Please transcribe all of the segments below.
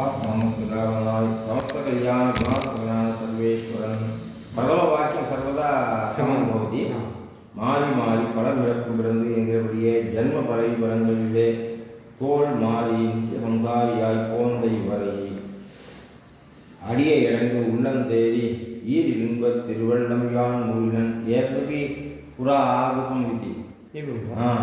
நமஸ்துதாவனாய் சமஸ்த கல்யாண குணாத்மகனான சர்வேஸ்வரன். பிரதம வாக்கியம் சர்வதா சமம் பகுதி மாறி மாறி பல பிறப்பு பிறந்து எங்களுடைய ஜென்ம பரம்பரங்களிலே தோல் மாறி நித்திய சம்சாரியாய் போந்தை வரை. அடியை அடைந்து உள்ளந்தேறி ஈர் இன்ப திருவள்ளம் யான் மூலினன் ஏற்கனவே புறா ஆகத்தம் விதி. ஆ.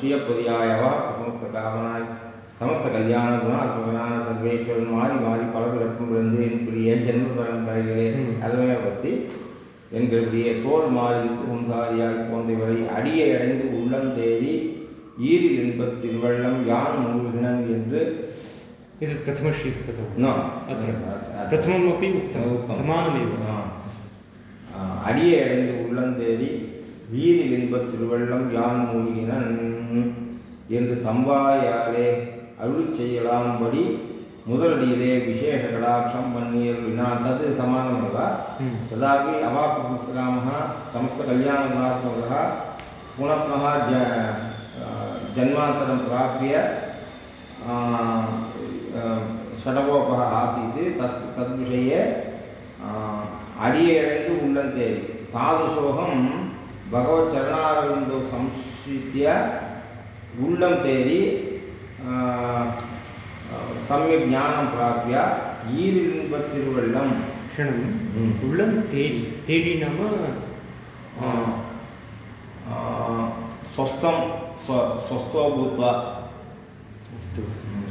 க்ஷீயப்பதியாயவா சமஸ்த காமனாய் சமஸ்த கல்யாண குணாத்மகனான சர்வேஸ்வரன் மாறி மாறி பல பிறப்பும் இருந்து என் பிரிய ஜென்ம பரம் தருகிறே அருமையா பஸ்தி என்கிறபடிய தோல் மாறி சம்சாரியாய் போன்றவரை அடியை அடைந்து உள்ளம் தேடி ஈரி இன்பத்தில் வெள்ளம் யான் மூழ்கினன் என்று இது प्रथमश्री प्रथमम् अपि उक्तं समानमेव அடியை அடைந்து உள்ளந்தேரி வீதி இன்பத் திருவள்ளம் யான் மூழ்கினன்? என்று தம்பாயாலே அருள் செய்யலாம்படி முதலடியிலே விசேஷ கடாட்சம் பன்னீர் வினா தது சமானமல்ல ததாபி அவாப்த சமஸ்தராம சமஸ்த கல்யாணகுணாத்மக புனப்னः ज जन्मान्तरं प्राप्य षडकोपः आसीत् तस् तद्विषये अडियेळैः उल्लन्ते तादृशोऽहं भगवच्चरणारविन्दौ संश्रित्य उल्लं तेरि आ, आ, सम्यक् ज्ञानं प्राप्य ईरिलिम्बत्तिरुवल्लं क्षणम् हम्म। उळ्ळं तेरि तेरि नाम आ, स्वस्थं स्व स्वस्थो भूत्वा अस्तु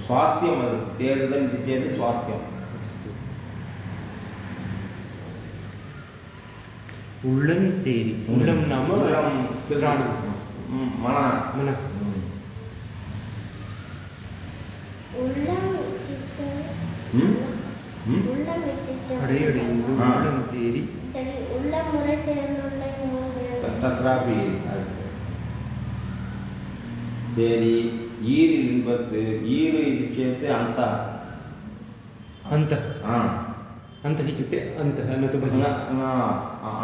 स्वास्थ्यं वदति உள்ளம் தேடி உள்ளம் நாம மன தத்ராபி. சரி ஈரு இன்பத்து ஈரு இது சேர்த்து அந்த. அந்த. ஆ. अन्तः अन्तः आ, अन्तः इत्युक्ते अन्तः न तु न- बहिः न,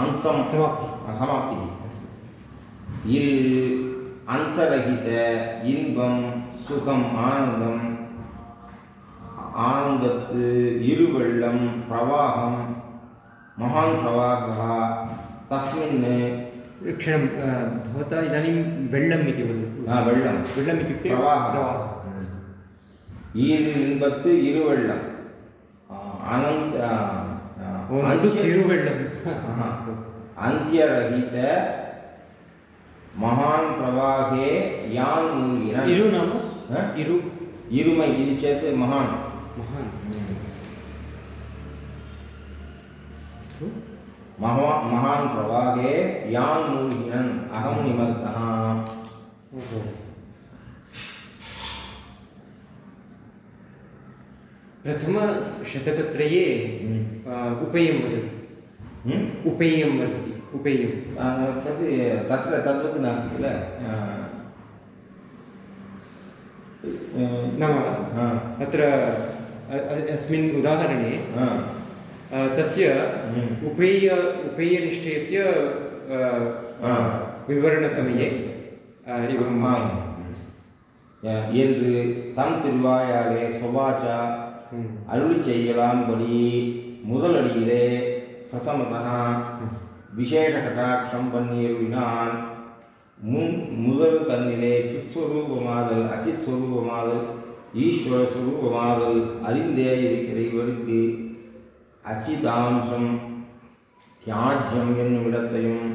अन्तं समाप्तिः समाप्तिः अस्तु இல் அந்தரகித இன்பம் சுகம் ஆனந்தம் ஆனந்தத்து இருவெள்ளம் பிரவாகம் மகான் பிரவாகः तस्मिन् क्षणं अ, भवता इदानीं वेल्लम् इति वदतु ஆ, வெள்ளம் वेल्लम् इत्युक्ते प्रवाहः प्रवाहः ஈரில் இன்பத்து இருவெள்ளம் अनन्त अन्त्यरहित महान् प्रवाहे यान् मूलिन इरु नाम? इरु। इरुमै इति चेत् महान्। महान्। महा महान् प्रवाहे यान् मूलिनन् अहं निमग्नः। प्रथमशतकत्रये अ, उपेयं वदति हम्म? उपेयं वदति उपेयं आ, तद् तत्र तद्वत् नास्ति किल आ, नाम हा, अत्र अ- अ- अस्मिन् उदाहरणे हा, अ, तस्य हम्म। उपेय उपेयनिश्चयस्य अ, ஆ. विवरणसमये अ, एवं ஆம். என்று தம் திருவாயாலே சொபாச்சா ம். அருளி செய்யலாம்படி முதலடியிலே பிரசமதனா விசேஷ கட்டாட்சம் பண்ணியருளினான். முன் முதல் தன்னிலே சித்ஸ்வரூபமாதல் அச்சித்ஸ்வரூபமாதல் ஈஸ்வர ஸ்வரூபமாதல் அறிந்தே இருக்கிற இவருக்கு அச்சிதாம்சம். தியாஜ்யம் என்னும் இடத்தையும்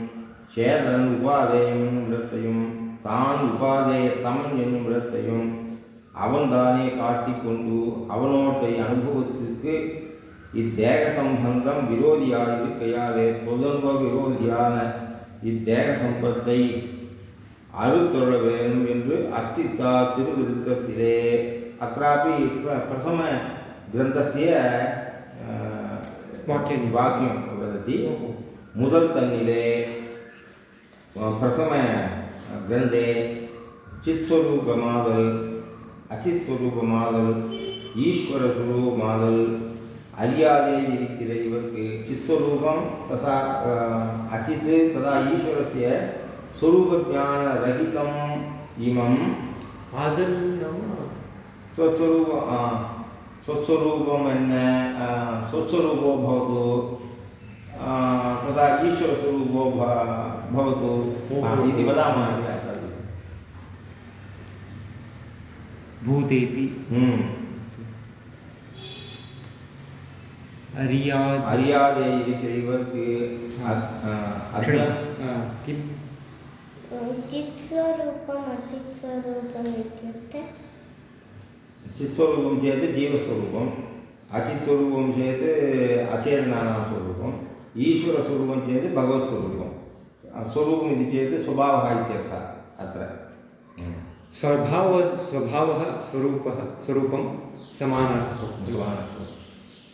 சேதன் உபாதேயம் என்னும் இடத்தையும் தான் உபாதேயத்தம் என்னும் இடத்தையும் அவன்தானே காட்டிக்கொண்டு அவனோட்டை அனுபவத்திற்கு இத்தேக சம்பந்தம் விரோதியாக இருக்கையாலே தொழில்நுட்ப விரோதியான இத்தேக சம்பத்தை அறுத்தொழ வேண்டும் என்று அர்த்தித்தா திருவிருத்தத்திலே அத்தாப்பி பிரதம கிரந்தசிய வாக்கியம் வாக்கியம் वदति முதல் தன்னிலே பிரதம கிரந்தே சித்ஸ்வரூபமாக அச்சித்ஸ்வரூபமாதல் ஈஸ்வர சுரூபமாதல் அறியாதே இருக்கிற இவருக்கு சித்ஸ்வரூபம் ததா அஹ், அச்சித் ததா ஈஸ்வரஸ்ய स्वरूपज्ञानरहितम् इमं आदर् नाम स्वस्वरूप स्वस्वरूपमन्न स्वस्वरूपो भवतु आ, तथा ईश्वरस्वरूपो भ- भवतु आ, इति वदामः भूतेपि हम्म। अर्याद् அறியாதே இருக்கிற இவருக்கு அ- ஆ, அஜ்ஞா किं चित्स्वरूपम् अचित्स्वरूपम् इत्युक्ते चित्स्वरूपं चेत् जीवस्वरूपम् अचित्स्वरूपं चेत् अचेतनानां स्वरूपम् ईश्वरस्वरूपं चेत् भगवत्स्वरूपं स्वरूपम् इति चेत् स्वभावः इत्यर्थः अत्र स्वभाव स्वभाव स्वरूपः स्वरूपं समानार्थः स्वानर्थः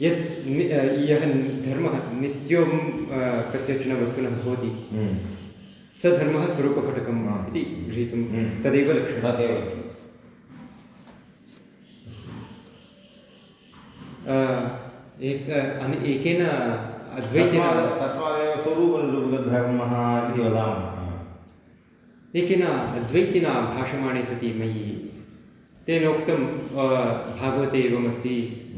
यत् नि- यः धर्मः नित्यं कस्यचन वस्तुनः भवति स धर्मः स्वरूपघटकम् हा. इति गृहीतुं हम्म. तदेव लक्ष्यम्। एक एकेन अद्वैतेन तस्मादेव स्वरूपनिरूपकधर्मः इति वदामः। एकेन अद्वैतिना भाषमाणे सति मयि तेन उक्तं भागवते एवमस्ति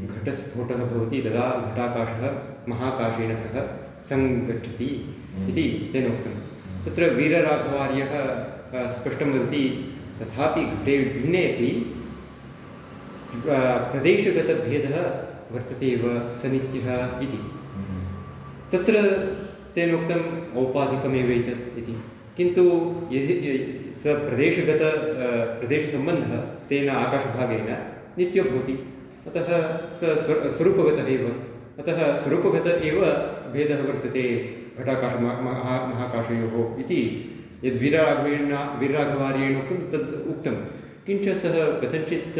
घटस्फोटः भवति तदा घटाकाशः महाकाशेन सह सङ्गच्छति इति तेन उक्तं तत्र वीरराघवार्यः स्पष्टं वदति तथापि घटे भिन्ने अपि प्रदेशगतभेदः वर्तते एव स नित्यः इति तत्र तेन उक्तम् औपाधिकमेव एतत् इति किन्तु यदि स प्रदेशगत प्रदेशसम्बन्धः तेन आकाशभागेन नित्यो भवति अतः स स्व- स्वरूपगतः एव, अतः स्वरूपगत एव भेदः वर्तते घटाकाश महा- महा- महाकाशयोः इति यद्वीरराघवेण वीरराघवार्येण उक्तं, तद् उक्तं। किञ्च सः कथञ्चित्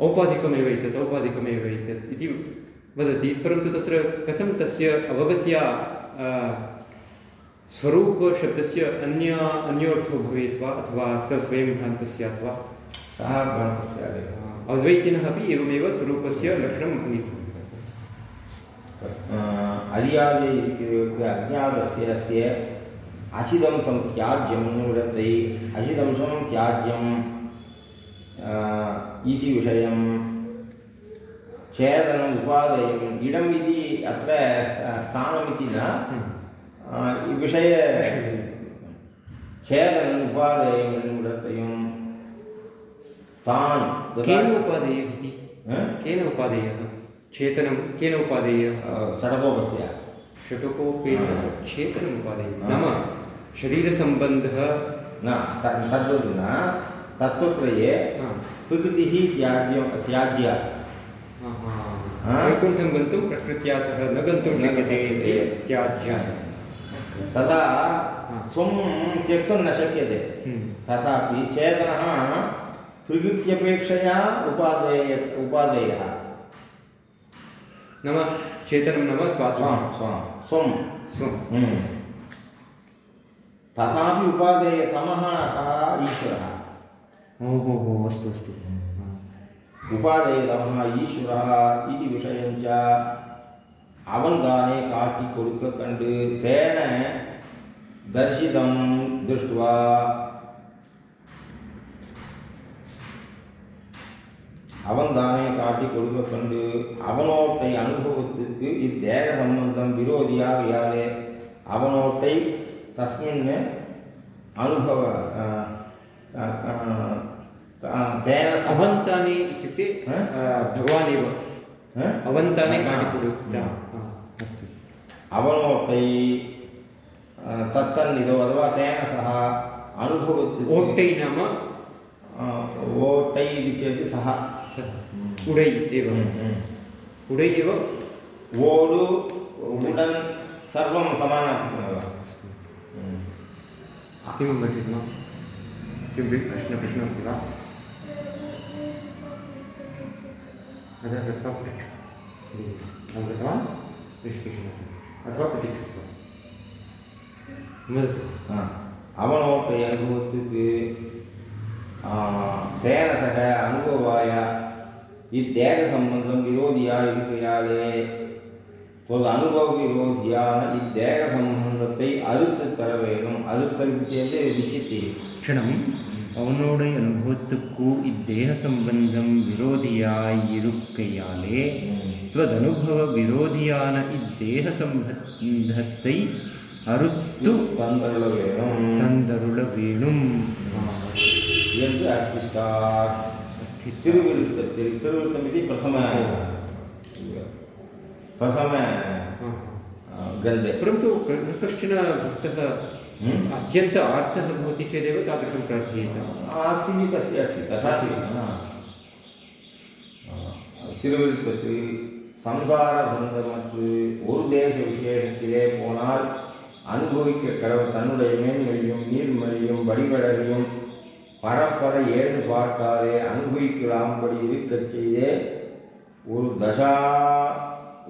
औपाधिकमेव एतत् औपाधिकमेव एतत् इति वदति, परन्तु तत्र कथं तस्य अवगत्या स्वरूप शब्दस्य अन्य अन्योर्थो भवेत् वा अथवा स स्वयं भ्रान्तः स्यात् वा सः भ्रान्तः स्यात् अद्वैतिनः अपि एवमेव स्वरूपस्य लक्षणम् अङ्गीकुर्वन्ति। अलियादि अज्ञातस्य अस्य अचिदंशं त्याज्यं निवृत्तै अचिदंशं त्याज्यम् इति विषयं छेदनम् उपादेयम्। इडम् इति अत्र स्थानमिति न। हम्म। विषय छेदनम् उपादेयं निवृत्तयं तान् केन उपादेयः इति? केन उपादेयः चेतनं केन उपादेयः षडकोपस्य षटकोपेन चेतनम् उपादेयः नाम शरीरसम्बन्धः न तद्वत् न तत्त्वत्रये प्रकृतिः त्याज्यं त्याज्या? वैकुण्ठं गन्तुं प्रकृत्या सह न गन्तुं शक्यते शक्यते। इति त्याज्य तथा स्वं त्यक्तुं न शक्यते। हम्म। तथापि चेतनः प्रवृत्त्यपेक्षया उपादेय उपादेयः। नाम। चेतनं नाम स्वां स्वां। स्वं स्वं हम्म। तथापि उपादेय तमः कः? ईश्वरः। ओहो हो अस्तु अस्तु। उपादेयतमः ईश्वरः इति विषयं அவன்தானே காட்டி கொடுக்க கண்டு தேன தர்ஷிதம் திருஷ்டுவா அவன்தானே காட்டி கொடுக்க கண்டு அவனோட்டை அனுபவத்துக்கு இத்தேக சம்பந்தம் விரோதியாகையாலே அவனோட்டை தஸ்மின் அனுபவ அஹ், அஹ், அஹ், தேன சம अवन्तानि इत्युक्ते हा? अ, भगवान् एव हा? अवन्ताने अस्तु अवनोक्तै तत्सन्निधौ अथवा तेन सह अनुभवति ओट्टै नाम ओटै इति चेत् सः उडै एव उडै एव ओडु उडन् सर्वं समानार्थमेव किं भगिनि किं प्रश्नः प्रश्नः अस्ति वा अतः गत्वा पृच्छ अहं गतवान् ऋषिकेशः अथवा प्रतीक्षस्व वदतु அவனோட்ட அனுபவத்துக்கு தேன சக அனுபவாய இத்தேக சம்பந்தம் விரோதியா இருக்கையாலே ஒரு அனுபவ விரோதியான இத்தேக சம்பந்தத்தை அறுத்து தர வேணும் அறுத்தறுத்து சேர்ந்து விச்சித்தி க்ஷணம் அவனுடைய அனுபவத்துக்கு இத்தேக சம்பந்தம் விரோதியாயிருக்கையாலே துவதனுபவ விரோதியான இத்தேக சம்பந்தத்தை அறுத்து தந்தருள வேணும் தந்தருள வேணும் என்று அர்ப்பித்தார் திருவிருத்தத்தில் திருவிருத்தம் இது பிரசம பிரசம ग्रन्थे परन्तु कश्चन भक्तः अत्यन्त आर्तः भवति चेदेव तादृशं प्रार्थयेत ஆர்சிபி தஸ்ய அஸ்தி ததா திருவிழுத்தத்தில் சம்சார பந்தமற்று ஒரு தேச விசேஷத்திலே போனால் அனுபவிக்க கடவுள் தன்னுடைய மேன்மையும் நீர்மொழியும் வடிவழகையும் பரப்பர ஏழு பாட்டாலே அனுபவிக்கலாம்படி இருக்கச் செய்தே ஒரு தசா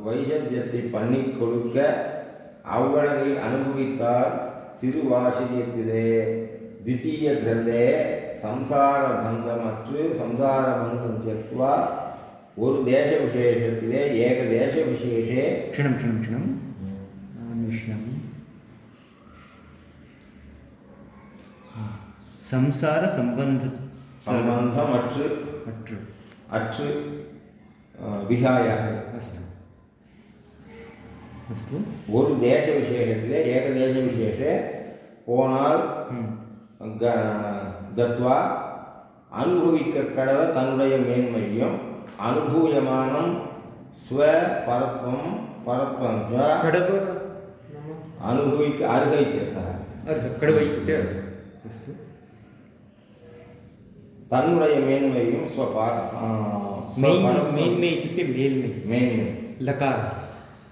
வைசத்தியத்தை பண்ணி கொடுக்க அவ்வழகை அனுபவித்தால் तिरुवाशिनियत्तिदे द्वितीयग्रन्थे संसारबन्धमत्र संसारबन्धं त्यक्त्वा ஒரு தேசவிசேஷத்திலே ஏகதேசவிசேஷே க்ஷணம் க்ஷணம் க்ஷணம் अन्विष्णम् संसार संबंध संबंधम अट्र अट्र अट्र विहाय अस्तु ஒரு தேச விசேஷத்திலே ஏகதேச விசேஷே போனால் ம். க- கத்வா அனுபவிக்க கடவ தன்னுடைய மேன்மையும் அனுபூயமானம் ஸ்வ பரத்வம் பரத்வம் ச कडव नाम அனுபவிக்க அர்ஹைத்தியஸ்தः अर्ह कडव इत्युक्ते अर्ह अस्तु தன்னுடைய மேன்மையும் ஸ்வபா ஆ, मेन् ஸ்வபரத்வம். मेन्मे इत्युक्ते मेल्मे மேன்மை लकार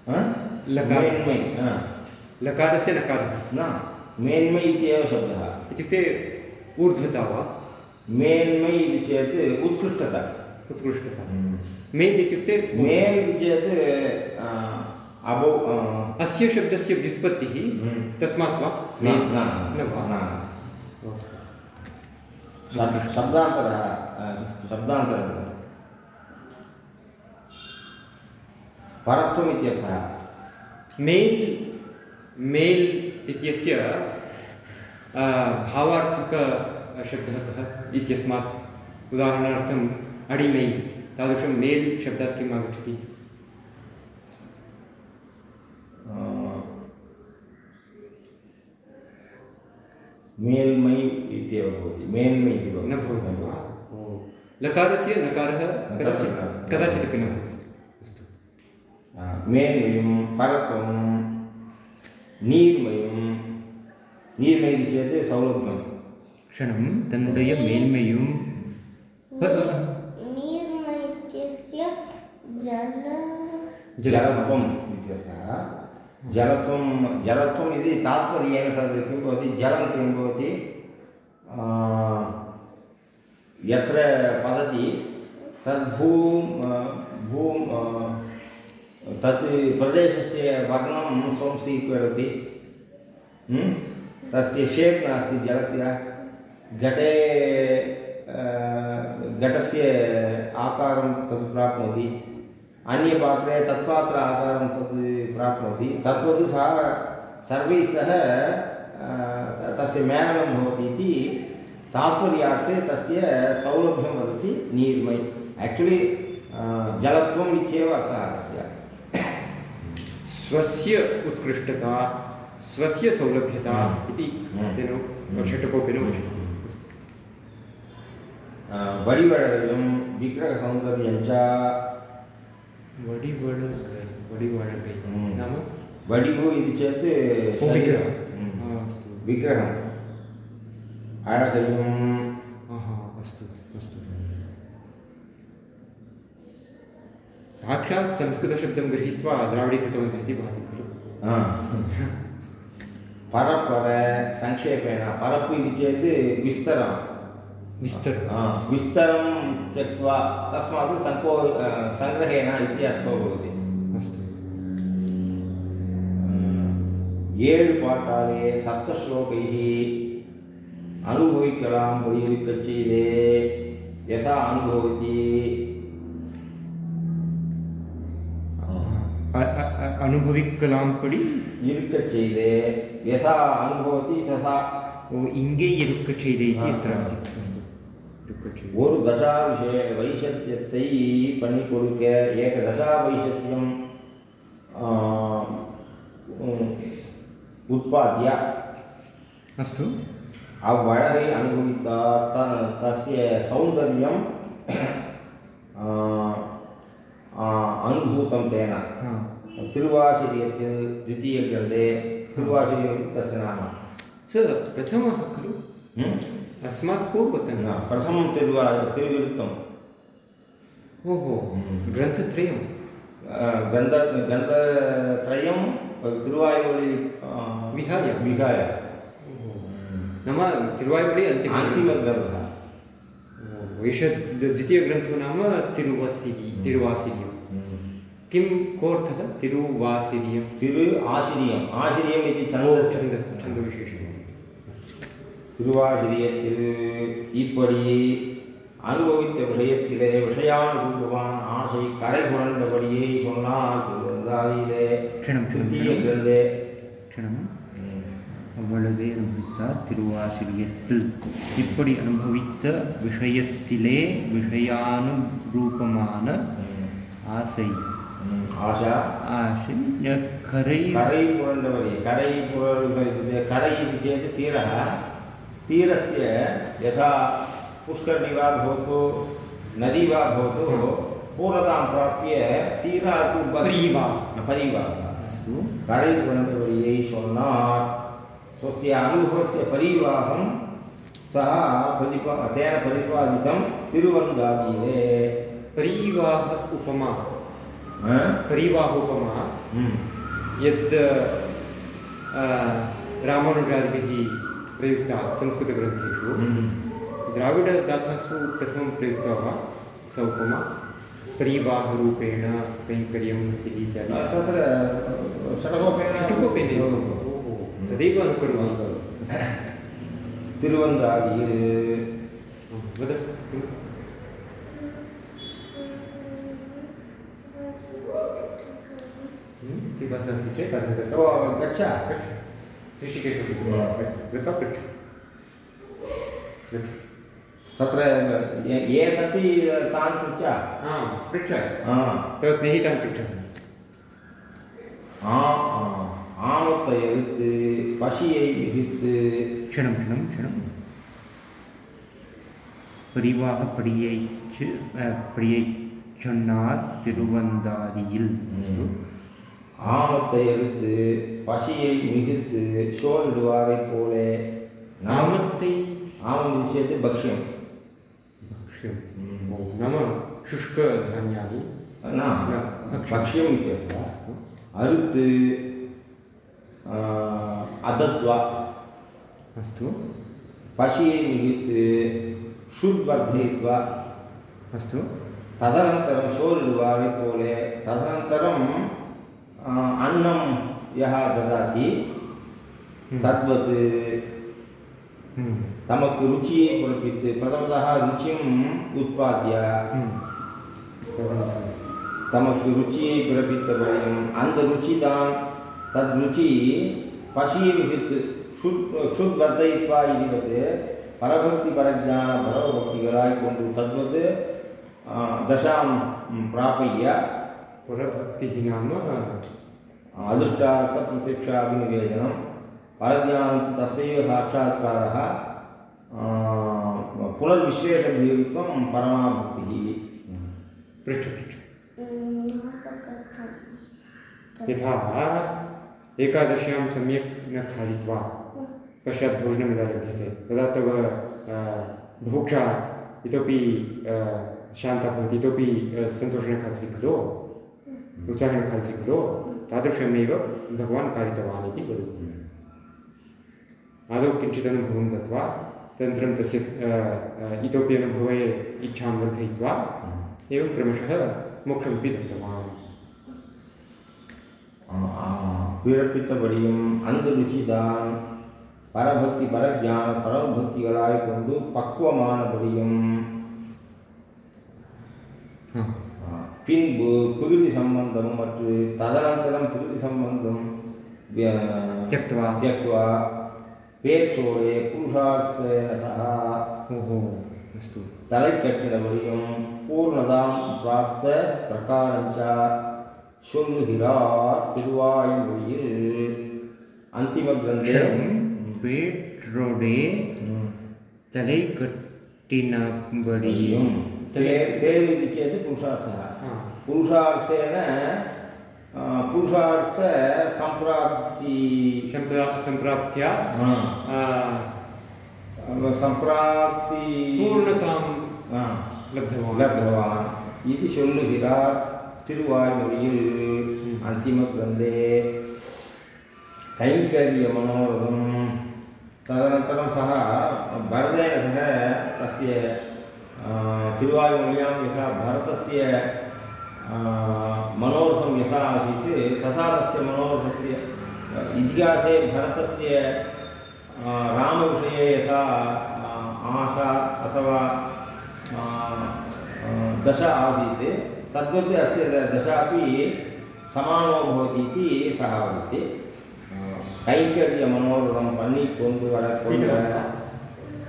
ஆ? लकार। लकारस्य लकार। न मेन्मै इत्येव शब्दः। इत्युक्ते ऊर्ध्वता वा? मेन्मै इति चेत् उत्कृष्टता। उत्कृष्टता। हम्म। मेन् इत्युक्ते मेन् इति चेत् अबो अस्य शब्दस्य व्युत्पत्तिः हम्म। तस्मात् वा? न शब्दान्तरः शब्दान्तरः मेल् मेल् इत्यस्य भावार्थकशब्दः कः इत्यस्मात् उदाहरणार्थम् अडिमै तादृशं मेल् शब्दात् किम् आगच्छति? मेल्मै इत्येव भवति मेन्मै इति न भवति। लकारस्य नकारः कदाचित् कदाचिदपि न भवति। மேன்மையும் பரத்துவம் நீர்மையும் நீர்மைக்கு சேர்த்து சௌலபியம் க்ஷணம் தன்னுடைய மேன்மையும் जलत्वं इति अर्थः जलत्वं जलत्वम् इति तात्पर्येण तद् किं भवति जलं किं भवति यत्र पतति तत् प्रदेशस्य वर्णं स्वं स्वीकरोति हं? तस्य शेप् नास्ति जलस्य। घटे घटस्य आकारं तत् प्राप्नोति। अन्यपात्रे तत्पात्र आकारं तत् प्राप्नोति। तद्वत् सः, सर्वैः सह तस्य मेलनं भवति इति तात्पर्यार्थे तस्य सौलभ्यं वदति नीर्मै। आक्चुलि जलत्वम् इत्येव अर्थः तस्य। स्वस्य उत्कृष्टता स्वस्य सौलभ्यता इति हम्म। तेन षट्कोपेन उच्यते। वडिवडगं विग्रहसौन्दर्यञ्च। नाम? वडिवु इति चेत् ओ, शरीरं विग्रहः। हम्म। हा, अस्तु विग्रहम् अळगयं हा, हा, अस्तु अस्तु साक्षात् संस्कृतशब्दं गृहीत्वा द्राविडीकृतवन्तः इति भाति खलु हा। परपर संक्षेपेण परप् इति चेत् विस्तरं विस्तर हा, विस्तरं त्यक्त्वा तस्मात् सङ्को सङ्ग्रहेण इति अर्थो भवति अस्तु ஏழு பாட்டாலே சப்த ஸ்லோகைः அனுபவிக்கலாம் புரியிருக்கச் செய்தே யதா அனுபவதி அனுபவிக்கலாம் படி இருக்க செய்தே யதா அனுபவதி ததா ஓ இங்கே இருக்க செய்தே இது எத்திர அஸ்தி அஸ்து ஒரு தசா விஷய வைசத்தியத்தை பண்ணி கொடுக்க ஏக தசா வைசத்தியம் உற்பத்திய அஸ்து அவ்வழகை அனுபவித்தார் த தசிய சௌந்தரியம் अनुभूतं तेन तिरुवासिरियत् द्वितीयग्रन्थे तिरुवासिरियं तस्य नाम स प्रथमः खलु अस्मात् पूर्वतन प्रथमं तिरुवा तिरुविरुत्तम् ओहो ग्रन्थत्रयं ग्रन्थ ग्रन्थत्रयं तिरुवायुवळि विहाय विहाय नाम तिरुवायुवळि अन्तिमः अन्तिमग्रन्थः एष द्वितीयग्रन्थो नाम तिरुवासिरि तिरुवासिर्यं किं कोऽर्थः तिरुवासिर्यं திரு ஆசிரியம் ஆசிரியம் இது छन्द சந்தஸ் छन्द छन्दविशेषः திருவாசிரியத்தில் இப்படி அனுபவித்த விஷயத்திலே விஷயானுபூபமான ஆசை கரை புரண்டபடியே சொன்னால் திருவந்தாதியிலே க்ஷணம், க்ஷணம், திருத்தீய க்ஷணம். கிரந்தே க்ஷணம் அவ்வளவே அனுபவித்தார் திருவாசிரியத்தில் இப்படி அனுபவித்த விஷயத்திலே விஷயானுரூபமான ஆசை ஆஷா ஆசை கரை करै पुरन्दवरे करै पुर करै इति चेत् तीरः तीरस्य यथा पुष्करिणी वा भवतु नदी वा भवतु पूर्णतां प्राप्य तीरात् बहिः- परीवाह। परीवाहः अस्तु करै पुरन्दवर्यै சொன்னார் स्वस्य अनुभवस्य परिवाहं सः प्रतिपा तेन प्रतिपादितं तिरुवन्दादीने परीवाह उपमा? परीवाह उपमा हम्म। यद् रामानुजादिभिः प्रयुक्ता संस्कृतग्रन्थेषु हम्म। द्राविडगाथासु प्रथमं प्रयुक्ता वा स उपमा परीवाहरूपेण कैङ्कर्यं इत्यादि तत्र षडकोपेन षट्कोपेनैव ओहो तदेव अनुकरोति तिरुवन्दादिः वद पिपासा अस्ति चेत् अधः गत्वा गच्छ गच्छ ऋषिकेशं गत्वा पृच्छ तत्र ये सन्ति तान् पृच्छ पृच्छ तव स्नेहितान् पृच्छ ஆ ஆ. ஆமத்தை எடுத்து பசியை விரித்து क्षणं क्षणं क्षणं परिवाहपडियैच् படியைச்சொன்னார் திருவந்தாதியில் அஸ்து ஆமத்தை எடுத்து பசியை மிகுத்து சோறிடுவாரைப் போலே நாம நாமத்தை ஆமம் இது चेत् भक्ष्यम् भक्ष्यं ओ, नाम शुष्कधान्यानि न न, भक्ष्यम्। भक्ष्यम् इत्यर्थः अस्तु अदत्वा अस्तु। पशि मिलित् शुड् वर्धयित्वा अस्तु। तदनन्तरं शोरिडुवा विपोले तदनन्तरम् अन्नं यः ददाति हम्म। तद्वत् हम्म। तमक् रुचिये कुलपित् प्रथमतः रुचिम् उत्पाद्य। हम्म। तमक् रुचिये कुलपितवयम् अन्त रुचितान् तद्रुचि पशी विहित् क्षुत् क्षुत् वर्धयित्वा इतिवत् परभक्तिपरज्ञाः परभक्तिगळायिकोण्डु तद्वत् दशां प्रापय्य पुरभक्तिः नाम अदृष्टार्थप्रत्यक्षाभिनिवेदनं परज्ञानं तस्यैव साक्षात्कारः पुनर्विश्लेषणनियुक्तं परमाभक्तिः। पृष्ठ पृष्ठ यथा एकादश्यां सम्यक् न खादित्वा पश्चात् भोजनं यदा लभ्यते तदा तव बुभुक्षा, इतोपि शान्ता भवति इतोपि सन्तोषेण खादसि खलु? उत्साहेन खादति खलु? तादृशमेव भगवान् कारितवान् इति वदति। आदौ किञ्चित् अनुभवं दत्वा तदनन्तरं तस्य इतोपि अनुभवे इच्छां वर्धयित्वा, एवं क्रमशः मोक्षमपि दत्तवान्। பிறப்பித்தபடியும் அந்த ருச்சிதான் பரபக்தி பரஜான பரமபக்திகளாய் கொண்டு பக்குவமானபடியும் हा ஆ, பின்பு பிரகிருதி சம்பந்தம் மற்றும் ததனந்தரம் பிரகிருதி சம்பந்தம் விய- त्यक्त्वा त्यक्त्वा பேச்சோடே புருஷார்த்தேன சகா ओहो अस्तु தலை கட்டினபடியும் பூர்ணதாம் பிராப்த பிரகாரஞ்ச சொல்லுகிறார் திருவாய்மொழியில் அந்திம கிரந்தே क्षणं पेट्रोडे ம். तलै कट्टिनबडियं பேர் பேர் இது சேது புருஷார்த்தः हा पुरुषार्थेन अ, पुरुषार्थ सम्प्राप्ति सम्प्रा सम्प्राप्त्या हा, आ, सम्प्राप्ति पूर्णतां हा, लब्धवान् लब्धवान् इति சொல்லுகிறார் திருவாய்மொழியில் அந்திமகிரந்தே कैङ्कर्यमनोरथं तदन सः भरतेन सह तस्य भरत मनोरथ यहाँ आसी तथा आसीत् मनोरथ तस्य मनोरथस्य इतिहासे भरतस्य रामविषये यथा आशा अथवा दश आसी तद्वत् अस्य द- दशापि समानो भवति इति सः वदति. कैङ्कर्यमनोरथं पन्नि कोन्दु वड कोन्दु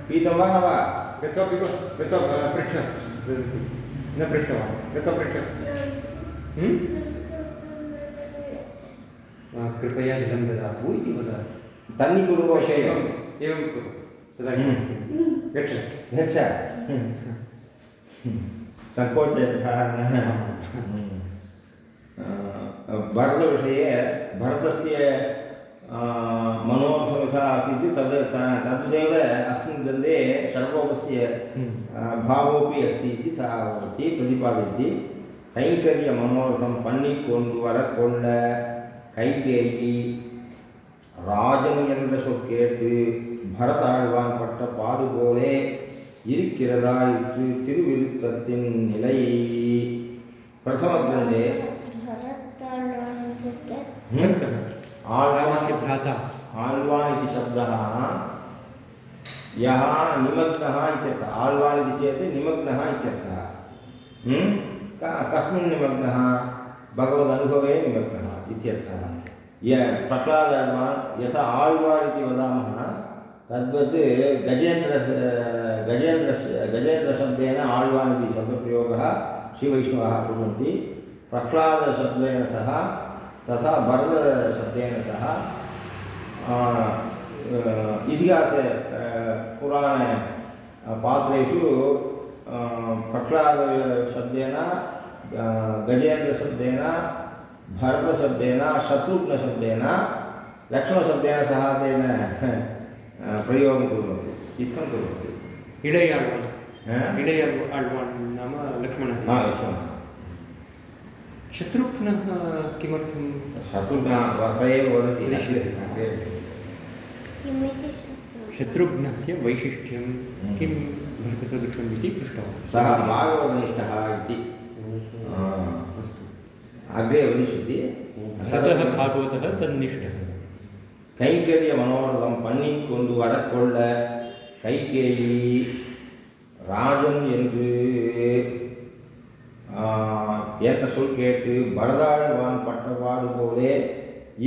पीतं वा न वा? गत्वा पिब गत्वा पृच्छ न पृष्टवान्. गत्वा पृच्छ हम्म? कृपया जलं ददातु इति वद तन्नि कुरु एवम् एवं कुरु. तदा हम्म. गच्छ। गच्छ। सङ्कोचेन सः न अ, भरतविषये भरतस्य अ, मनोरथं यथा आसीत् तद् त- तद्देव अस्मिन् ग्रन्थे षड्कोपस्य अ, भावोपि अस्ति इति सः वदति प्रतिपादयति கைங்கரிய பண்ணி கொண்டு வர கொள்ள கைகேயி ராஜன் என்ற சொல் கேட்டு பரதாழ்வான் பட்ட இருக்கிறதா இற்று திருவிருத்தத்தின் நிலை. பிரசம கிரந்தே ஆழ்வாசி பிராதா ஆழ்வான் इति शब्दः यः निमग्नः इत्यर्थः आळ्वान् इति चेत् निमग्नः इत्यर्थः कस्मिन् निमग्नः भगवदनुभवे निमग्नः इत्यर्थः य प्रह्लादवान् यथा तद्वत् गजेन्द्रस् गजेन्द्रस्य गजेन्द्रशब्देन आಳ್वान् इति शब्दप्रयोगः श्रीवैष्णवाः कुर्वन्ति। प्रह्लादशब्देन सह तथा भरतशब्देन सह इतिहासे अ, पुराणे अ, पात्रेषु प्रह्लादशब्देन गजेन्द्रशब्देन भरतशब्देन शत्रुघ्नशब्देन लक्ष्मणशब्देन सह तेन प्रयोगं कुर्वन्ति इत्थं कुर्वन्ति हा? इळयाळ्वान् नाम लक्ष्मणः हा लक्ष्मणः शत्रुघ्नः किमर्थं शत्रुघ्नः स एव वदति शत्रुघ्नस्य वैशिष्ट्यं. किं भरतसदृशम् इति पृष्टवान् सः भागवतनिष्ठः इति अस्तु अग्रे वदिष्यति ततः भागवतः तन्निष्ठः கைங்கரிய பண்ணி கொண்டு வரக்கொள்ள கைகேயி ராஜன் என்று ஆஹ், என்ற சொல் கேட்டு பரதாழ்வான் பட்டபாடு போலே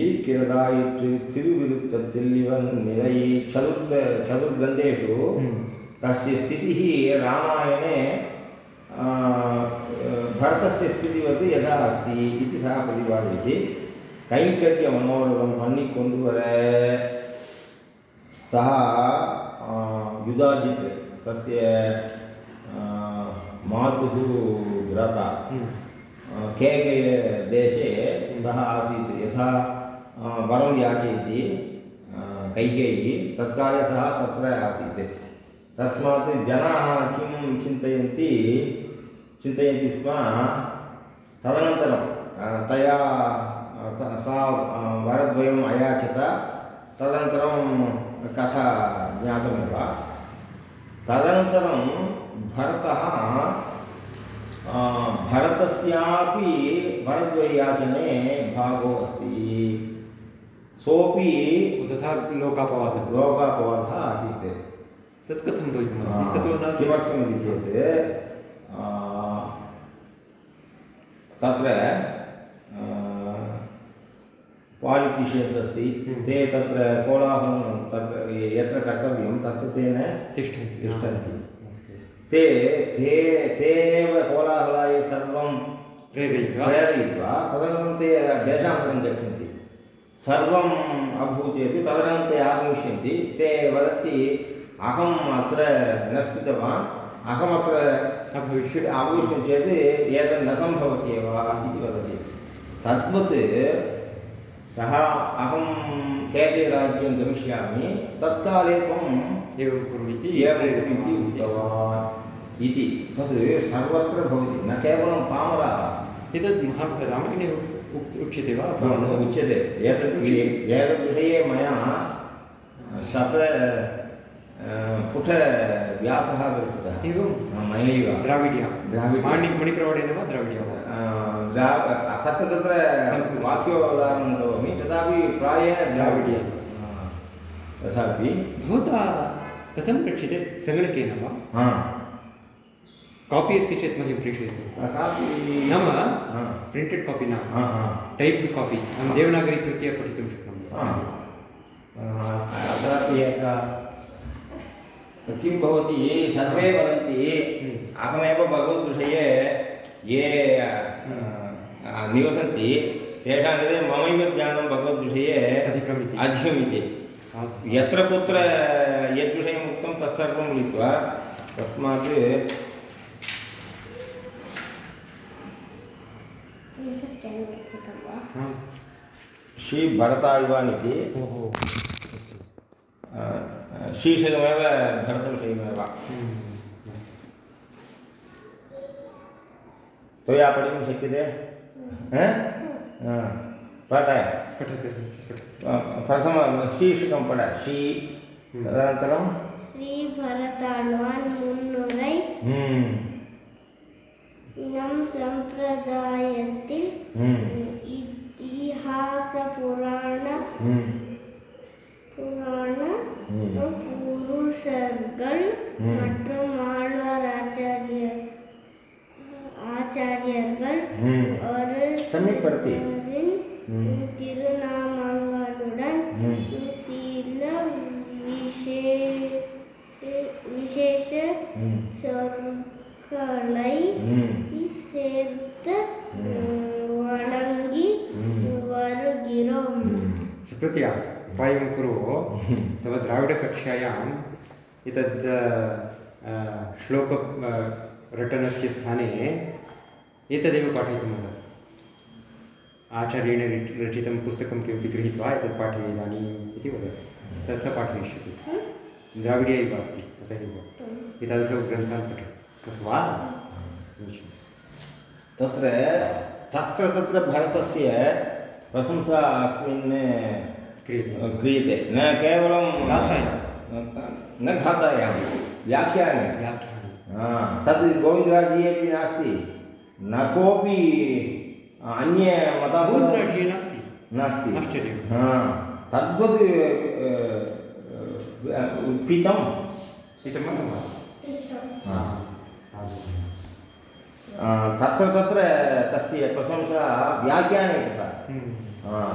இருக்கிறதாயிற்று திருவிருத்தத்தில் இவன் நிலை சதுர்த்த சதுர்கந்தேஷு तस्य स्थितिः रामायणे आ, भरतस्य स्थितिवत् यथा अस्ति इति सः प्रतिपादयति कैङ्कर्यमनोरथं पन्निकोण्डु वर सः आ, युधाजित् तस्य मातुः भ्राता केकयदेशे सः आसीत् यथा वरं याचयति कैकेयी तत्काले सः तत्र आसीत् तस्मात् जनाः किं चिन्तयन्ति चिन्तयन्ति स्म तदनन्तरं तया सा वरद्वयम् अयाचत। तदनन्तरं कथा ज्ञातमेव। तदनन्तरं भरतः भरतस्यापि भरद्वययाचने भागो अस्ति। सोऽपि तथा लोकापवादः। लोकापवादः आसीत्। तत् कथं स तु न किमर्थमिति चेत् तत्र पालिटिशियन्स् अस्ति। हम्म. ते तत्र कोलाहलं तत्र यत्र कर्तव्यं तत्र ते तिष्ठन्ति। तिष्ठन्ति। ते ते ते एव कोलाहलाय सर्वं प्रेरयित्वा। प्रेरयित्वा तदनन्तरं ते देशान्तरं गच्छन्ति। सर्वम् अभूत् चेत् तदनन्तरं ते आगमिष्यन्ति। ते वदन्ति अहम् अत्र न स्थितवान्। अहमत्र अभविष्यं चेत् एतत् न सम्भवत्येव इति वदति। तद्वत् सः अहं केपि राज्यं गमिष्यामि तत्काले त्वम् एवं कुरु इति एवम् इति उक्तवान्। इति। तत् सर्वत्र भवति न केवलं पामराः एतद् महा रामायणे उच्यते वा? उच्यते। एतद् एतद्विषये मया शत अ, पुटव्यासः विरचितः एवं मयैव द्राविड्या द्राविड्या। माणि मणिप्रौढेन वा द्राविड्या द्रा तत्र तत्र वाक्योदाहरणं करोमि तथापि प्रायेण द्राविड्य तथापि भवता कथं रक्ष्यते सङ्गणकेन वा हा कापि अस्ति चेत् मह्यं प्रेषयतु कापि नाम हा प्रिण्टेड् कापि न हा हा टैप्ड् कापि अहं देवनागरीकृत्य पठितुं शक्नोमि अत्रापि एकः किं भवति? सर्वे वदन्ति अहमेव भगवद्विषये ये अ, निवसन्ति। तेषां कृते ममैव ज्ञानं भगवद्विषये अधिकम् इति अधिकमिति। साधु। यत्र कुत्र यद्विषयम् उक्तं तत्सर्वं मिलित्वा तस्मात्। श्रीभरताழ்वान् इति शीर्षकमेव भरतविषयमेव हम्म, अस्तु त्वया पठितुं शक्यते ह? हा. पठ पठतु पठ प्रथमं शीर्षकं पठ शी तदनन्तरं ஸ்ரீபரதாழ்வான் முன்னுரை हम्म, நம் சம்பிரதாயத்தில் हम्म, இதிகாச புராண ಪುರಾಣ ಪುರುಷರ್ಗಳು ಮತ್ತು மாழ்வார் ஆச்சாரியர் ஆச்சாரியர்கள் ஒரு திருநாமங்களுடன் சில விசேஷ சொற்களை சேர்த்து வழங்கி வருகிறோம் சுப்ரத்யா उपायं कुरु तव द्राविडकक्षायाम् एतद् श्लोक रटनस्य स्थाने एतदेव पाठयितुं वद आचार्येण रचितं पुस्तकं किमपि गृहीत्वा एतत् पाठय इदानीम् इति वद तत् स पाठयिष्यति। द्राविड्या एव अस्ति अतः एव। एतादृशग्रन्थान् पठ अस्तु वा? तत्र तत्र तत्र भरतस्य प्रशंसा अस्मिन् क्रियते क्रियते न केवलं गाथायां। न गाथायां व्याख्याने व्याख्याने हा, तद् गोविन्दराजीये अपि नास्ति। न कोऽपि अन्य बहुद्राज्ये नास्ति। नास्ति। आश्चर्यं हा, तद्वत् हा. तत्र तत्र तस्य प्रशंसा व्याख्याने कृता हम्म।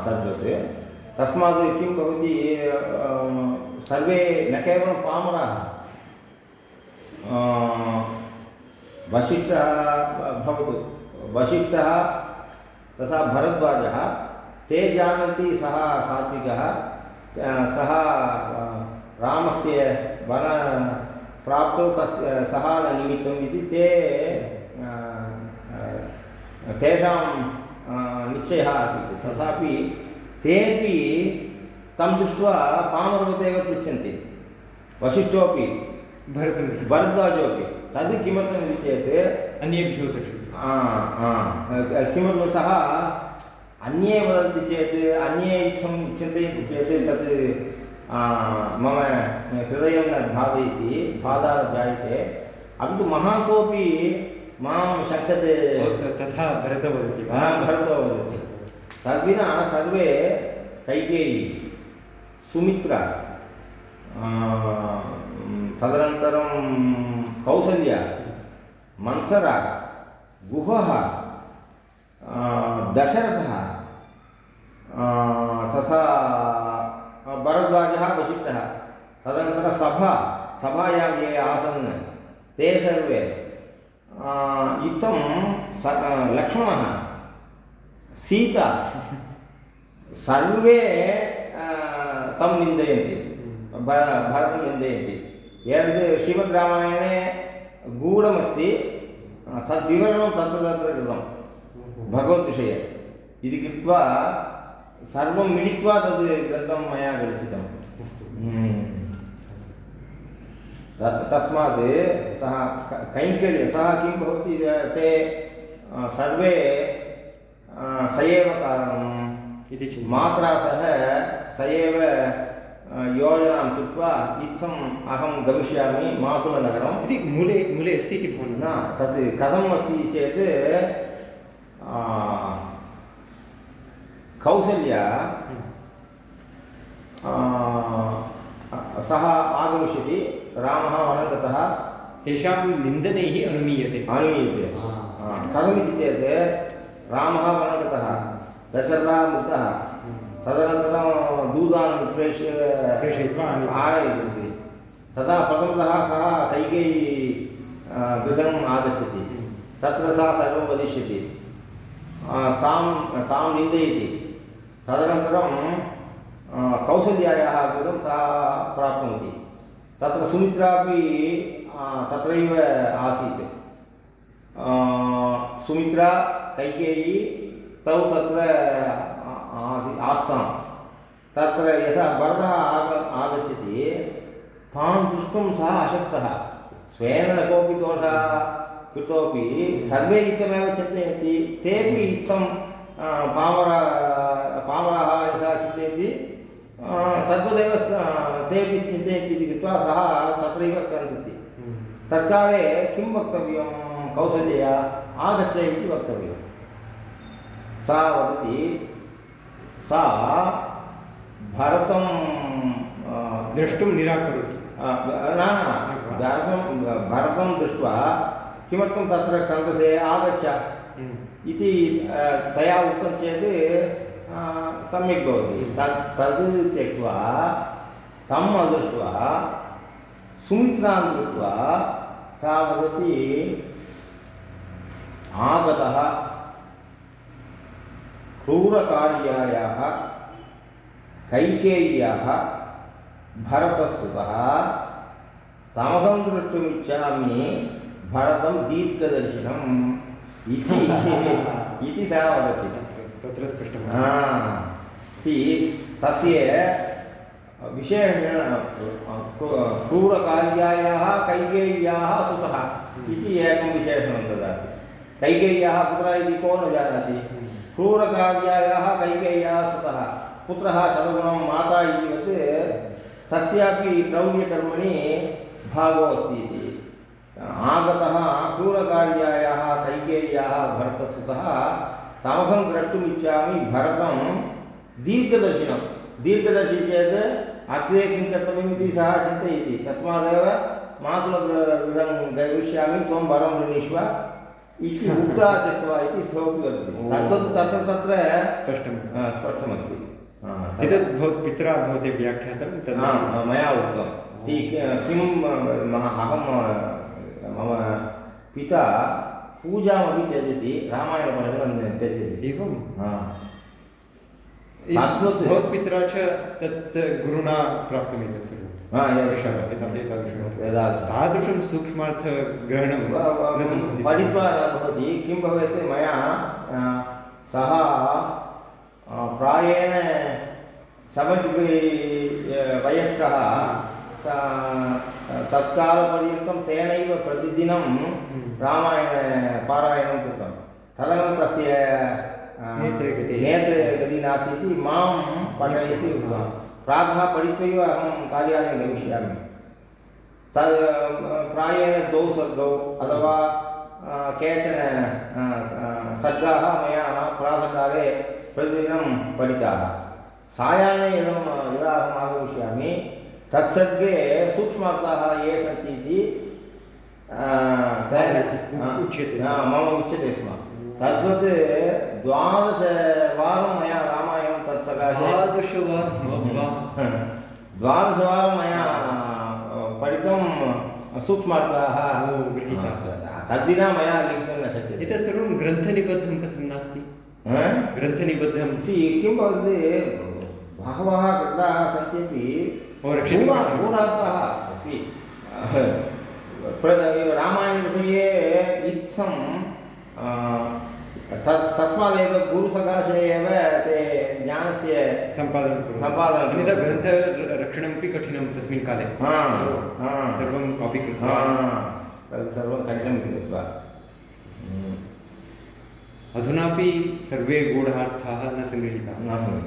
तद्वत्। तस्मात् किं भवति सर्वे न केवलं पामराः। वसिष्ठः भवतु। वसिष्ठः तथा भरद्वाजः, ते जानन्ति सः सात्विकः सः रामस्य वन प्राप्तौ तस्य, सः न निमित्तम् इति ते तेषां निश्चयः आसीत्। तथापि तेपि तं दृष्ट्वा पामरवदेव पृच्छन्ति। वसिष्ठोपि भरतं भरद्वाजोपि तद् किमर्थमिति चेत् अन्येभ्यो दर्शयतु आ, आ, किमर्थं सः अन्ये वदन्ति चेत् अन्ये इत्थं चिन्तयन्ति चेत् तत् मम हृदयं न बाधयति बाधा न जायते। अपि तु महाकोऽपि माँ शङ्कते तथा भरत वदति भरतो वदति। तद्विना सर्वे कैकेयी। सुमित्रा तदनन्तरं कौसल्या मन्थरा गुहः दशरथः तथा भरद्वाजः वसिष्ठः तदनन्तरं सभा सभायां ये आसन् ते सर्वे। इत्थं स लक्ष्मणः सीता। सर्वे तं निन्दयन्ति भ- भरतं निन्दयन्ति एतद् श्रीमद्रामायणे गूढमस्ति तद्विवरणं तत्र तत्र कृतं भगवद्विषये इति कृत्वा सर्वं मिलित्वा तद् ग्रन्थं मया विरचितम् अस्तु तस्मात् सः कैङ्कर्य सः किं भवति ते सर्वे स एव कारणम् इति मात्रा सह स एव योजनां कृत्वा इत्थम् अहं गमिष्यामि मातुलनगरम्। इति मूले मूले अस्ति इति भवन् न तत् कथम् अस्ति चेत् कौसल्या आ, सः आगमिष्यति रामः वनं गतः तेषां निन्दनैः अनुमीयते। आ, कथमिति चेत् रामः वनं गतः दशरथः मृतः। तदनन्तरं दूतान् प्रेष्य प्रेषयित्वा आनयन्ति। तदा प्रथमतः सः कैकेयी गृहम् आगच्छति। तत्र सा सर्वं वदिष्यति। सां तां निन्दयति। तदनन्तरं कौसल्यायाः गृहं सा प्राप्नोति। तत्र सुमित्रापि आ, तत्रैव आसीत्। सुमित्रा कैकेयी तौ तत्र आस्तां तत्र यथा भरतः आग आगच्छति तां द्रष्टुं सः अशक्तः। स्वेन न कोऽपि दोषः कृतोपि सर्वे इत्थमेव चिन्तयन्ति तेपि इत्थं पामर पामराः यथा चिन्तयन्ति तद्वदेव तेपि चिन्तयन्ति इति कृत्वा सः तत्रैव क्रन्दति तत्काले किं वक्तव्यं कौसल्यया आगच्छ इति वक्तव्यं सा वदति सा भरतं द्रष्टुं निराकरोति। न न भरतं दृष्ट्वा किमर्थं तत्र क्रन्दसे आगच्छ? इति तया उक्तं चेत् सम्यक् भवति। तत् तद् त्यक्त्वा तम् अदृष्ट्वा सुमित्रां दृष्ट्वा सा वदति आगतः क्रूरकार्यायाः कैकेय्याः भरतसुतः तमहं द्रष्टुमिच्छामि भरतं दीर्घदर्शिनम् इति इति सा वदति। तत्र स्पष्टम् हा, इति तस्य विशेषेण क्रूरकार्यायाः कैकेय्याः सुतः इति एकं विशेषणं ददाति। कैकेय्याः पुत्रः इति को न जानाति? क्रूरकार्यायाः कैकेय्याः सुतः। पुत्रः शतगुणं माता इतिवत् तस्यापि क्रौर्यकर्मणि भागो अस्ति इति। आगतः क्रूरकार्यायाः कैकेय्याः भरतसुतः तमहं द्रष्टुमिच्छामि भरतं दीर्घदर्शिनं। दीर्घदर्शी चेत् अग्रे किं कर्तव्यम् इति सः चिन्तयति। तस्मादेव मातुलगृहं गमिष्यामि त्वं वरं वृणीष्व इति उक्त्वा त्यक्त्वा इति सोऽपि वदति। तद्वत् तत्र तत्र स्पष्टमस्ति स्पष्टमस्ति एतत् भवत् पित्रा भवते व्याख्यातं तद् मया उक्तं सि किं अहं मम पिता पूजामपि त्यजति रामायणपठनं त्यजति एवं तद्वत्- भवत्पित्रा च तत् गुरुणा प्राप्तम् एतत् सर्वं हा, एषः एतादृशं एता- एतादृशं एतादृशं। तादृशं सूक्ष्मार्थग्रहणं न सम्भवति पठित्वा न भवति किं भवेत् मया सः प्रायेण सेवेण्टि वयस्कः तत्कालपर्यन्तं तेनैव प्रतिदिनं रामायणपारायणं कृतं तदनन्तरं तस्य आ, नेत्रे गतिः। नेत्रे गतिः नास्ति इति माँ पाठयति उक्तवान् प्रातः पठित्वैव अहं कार्यालयं गमिष्यामि। तद् प्रायेण द्वौ सर्गौ अथवा केचन सर्गाः मया प्रातःकाले प्रतिदिनं पठिताः। सायाह्ने इदं यदा अहम् आगमिष्यामि तत्सर्गे सूक्ष्मार्थाः ये सन्ति इति मम उच्यते स्म। तद्वत् द्वादशवारं मया रामायणं तत्सकाशे तादृशवारं वा द्वादशवारं मया पठितं सूक्ष्मार्थाः गृहीताः। तद्विना मया लिखितुं न शक्यते। एतत् सर्वं ग्रन्थनिबद्धं कथं नास्ति? ग्रन्थनिबद्धं किं भवति? बहवः ग्रन्थाः सन्त्यपि ओ, रक्षितुं। गूढा- शक्नुमः। गूढार्थाः सि प्र- रामायणविषये इत्थं तस्मादेव गुरुसकाशे एव ते ज्ञानस्य सम्पादनं कुर्वन्ति। सम्पादनं अन्यथा ग्रन्थरक्षणमपि कठिनं तस्मिन् काले। हा, हा। सर्वं कापि कृत्वा। हा, तत् सर्वं कठिनं कृत्वा। अधुनापि सर्वे गूढार्थाः न सङ्गृहीताः। नास्ति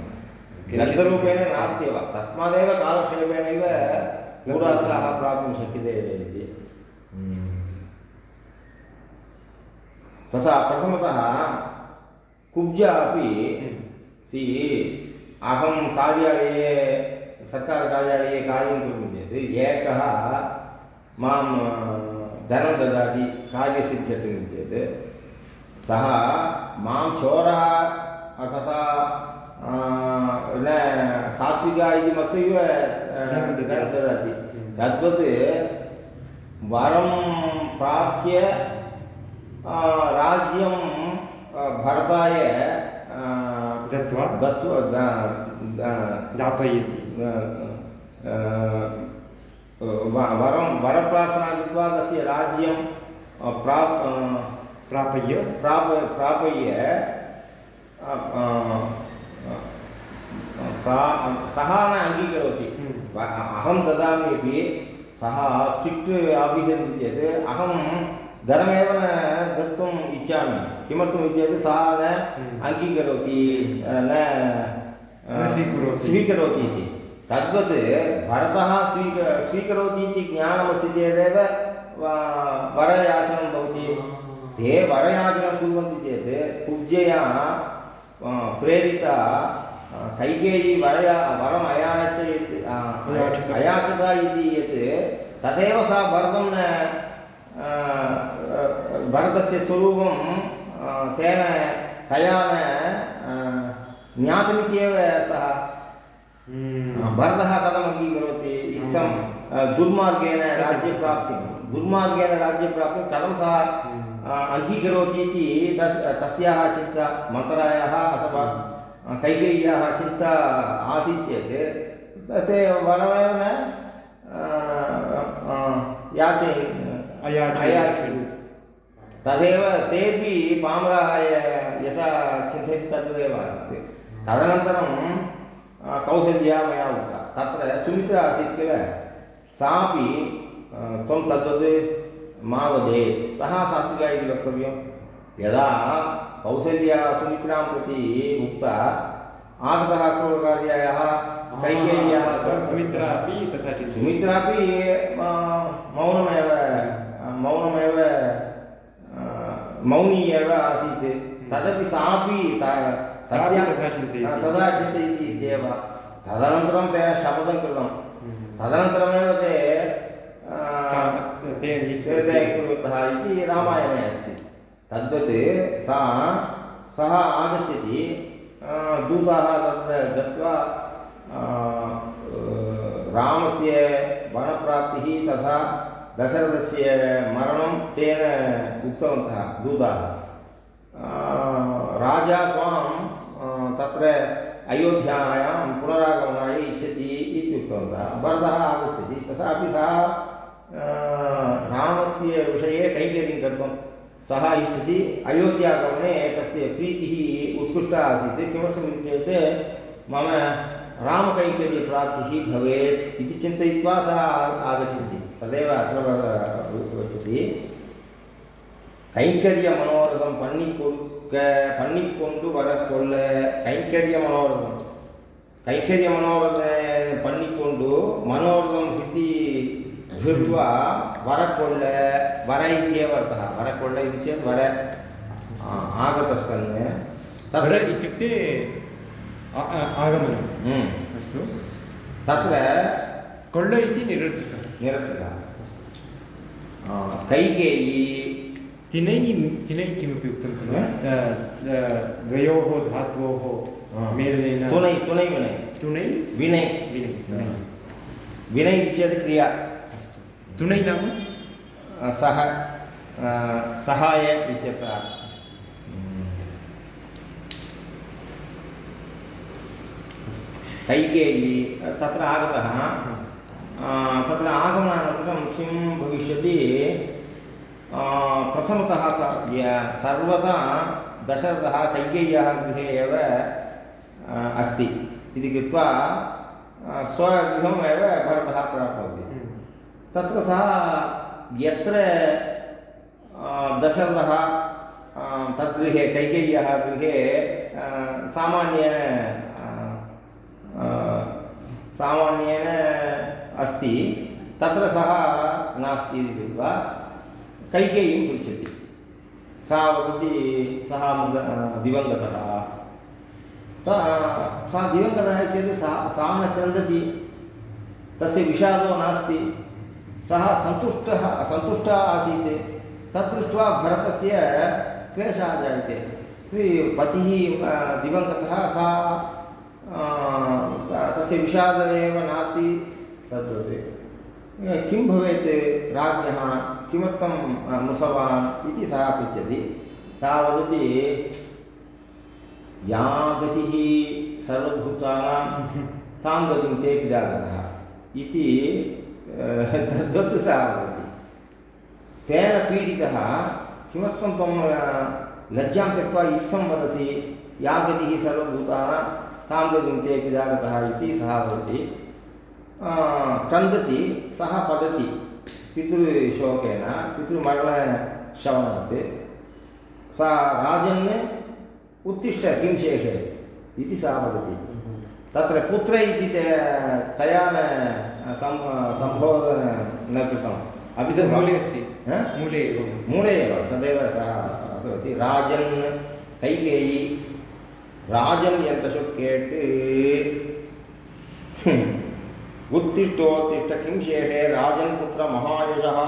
किञ्चित् ग्रन्थरूपेण नास्त्येव तस्मादेव कालक्षेपेणैव गूढार्थाः प्राप्तुं शक्यते इति। तथा प्रथमतः कुब्जा अपि सि अहं कार्यालये सर्वकारकार्यालये कार्यं करोमि चेत् एकः माँ धनं ददाति कार्यसिद्ध्यर्थम् चेत् सः माँ चोरः तथा न सात्विका इति मत्वैव धनं ददाति। तद्वत् वरं प्रार्थ्य अ, राज्यं भरताय अ, दत्त्वा दत्त्वा द- द- दापयति। वरं वरप्रार्थना कृत्वा तस्य राज्यं प्राप् प्रापय्य। प्राप प्रापय्य प्रा सः न अङ्गीकरोति। हम्म। अहं ददामि अपि सः स्ट्रिक्ट् आफीसर् इति चेत् अहं धनमेव न दत्तुम् इच्छामि किमर्थम् इति चेत् सः न हम्म। अङ्गीकरोति न स्वीकरोति। स्वीकरोति इति तद्वत् भरतः स्वीक स्वीकरोति इति ज्ञानमस्ति चेदेव वरयाचनं भवति ते वरयाचनं कुर्वन्ति चेत् कुब्जया प्रेरिता कैकेयी वरया वरम् अयाचयत् अयाचत। इति यत् तथैव सा भरतं न भरतस्य स्वरूपं तेन तया न ज्ञातमित्येव अर्थः। भरतः कथम् अङ्गीकरोति इत्थं दुर्मार्गेण राज्यप्राप्तिं दुर्मार्गेण राज्यप्राप्तिं कथं सः अङ्गीकरोति इति तस् तस्याः चिन्ता मन्त्रायाः अथवा कैकेय्याः चिन्ता आसीत् चेत् ते वरमेव न अ, अ। अयाचयन् तदेव तेपि पामराः यथा चिन्तयन्ति तद्वदेव आसीत्। तदनन्तरं कौसल्या मया उक्ता। तत्र सुमित्रा आसीत् किल? सापि त्वं तद्वत् मा वदेत्। सः सात्विका इति वक्तव्यं यदा कौसल्या सुमित्रां प्रति उक्ता आगतः क्रोडकार्यायाः कैकेय्याः तत्र सुमित्रा अपि तथा सुमित्रापि मौनमेव मौनमेव मौनी एव आसीत्। तदपि सापि त- तथा चिन्तयति। इत्येव। तदनन्तरं तेन शपथं कृतं हम्म। तदनन्तरमेव ते ते ते ते कुर्वन्तः इति रामायणे अस्ति। तद्वत् सा सः आगच्छति दूताः तत्र गत्वा रामस्य वनप्राप्तिः तथा दशरथस्य मरणं तेन उक्तवन्तः दूताः। राजा त्वां तत्र अयोध्यायां पुनरागमनाय इच्छति इति उक्तवन्तः। भरतः आगच्छति, तथापि सः रामस्य विषये कैङ्कर्यं कर्तुं सः इच्छति। अयोध्यागमने तस्य प्रीतिः उत्कृष्टा आसीत्। किमर्थम् इति चेत्, मम रामकैङ्कर्यप्राप्तिः भवेत् इति चिन्तयित्वा सः आगच्छति। తదేవ அக்ரவசதி கைங்கரிய மனோரதம் பண்ணி கொடுக்க பண்ணி கொண்டு வர கொள்ள கைங்கரிய மனோரதம் கைங்கரிய மனோரதம் பண்ணி கொண்டு மனோரதம் ஹிருதி ధృత్వా వరకొళ్ళ వర ఇత్యే వర్తః వరకొళ్ళ ఇది చేత్ వర ఆగతస్సన్ తత్ర ఇత్యుక్తే ఆగమనం అస్తు తత్ర కొళ్ళ ఇది నిరర్థకం कैकेयी तिनै तिनै किमपि उक्तं खलु द्वयोः धात्वोः मेलनेन तुनै तुनै विनय तुणै विनय विनै तुणै विनय इति चेत् क्रिया अस्तु तुणै नाम आ, सः सहाय इत्यत्र कैकेयी तत्र आगतः तत्र आगमनानन्तरं किं भविष्यति? प्रथमतः स सर्वदा दशरथः कैकेय्याः गृहे एव अस्ति। इति कृत्वा स्वगृहम् एव भरतः प्राप्नोति। तत्र सः यत्र दशरथः तद्गृहे कैकेय्याः गृहे सामान्येन सामान्येन अस्ति, तत्र सः नास्ति इति कृत्वा कैकेयीं पृच्छति। सा वदति, सः मृद दिवङ्गतः। सः दिवङ्गतः चेत् सा सा न क्रन्दति। तस्य विषादो नास्ति। सः सन्तुष्टः सन्तुष्टः आसीत्। तत् दृष्ट्वा भरतस्य क्लेशः जायते। पतिः दिवङ्गतः सा तस्य विषादः एव नास्ति। तद्वत् किं भवेत् राज्ञः? किमर्थं मृषवान् इति सः पृच्छति। सा वदति या गतिः सर्वभूतानां तां गतिं ते पिदागतः। इति तद्वत् सः वदति। तेन पीडितः, किमर्थं त्वं लज्जां त्यक्त्वा इत्थं वदसि या गतिः सर्वभूतानां तां गतिं ते पिदागतः इति सः वदति। क्रन्दति सः पतति पितृशोकेन पितृमरणशवनात् सा राजन् उत्तिष्ठ किं शेषे इति सा वदति तत्र कुत्र इति तया न सं सम्बोधन न कृतम् अपि तु मूले अस्ति। मूले एव मूले एव तदेव सा कृतवती राजन् कैकेयी राजन् यन्तशु उत्तिष्ठोत्तिष्ठ किं शेषे राजन् पुत्र महायशः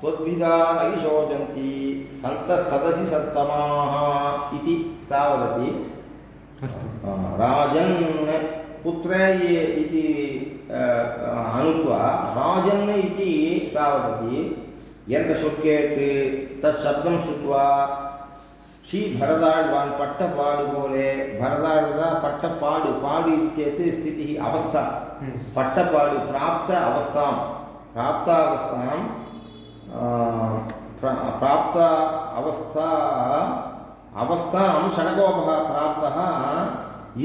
त्वद्भिदा न शोचन्ति सन्तः सदसि सत्तमाः इति सा वदति। अस्तु। राजन् पुत्र इति अनुत्वा राजन् इति सा वदति। तत् शब्दं श्रुत्वा टी भरदाळ्वान् पट्टपाडुकोले भरदाळुदा पट्टपाडु पाडु इति चेत् स्थितिः अवस्था पट्टपाडु प्राप्त अवस्थां प्राप्तावस्थां प्राप्त अवस्था அவஸ்தாம். ஷடகோபா பிராப்தா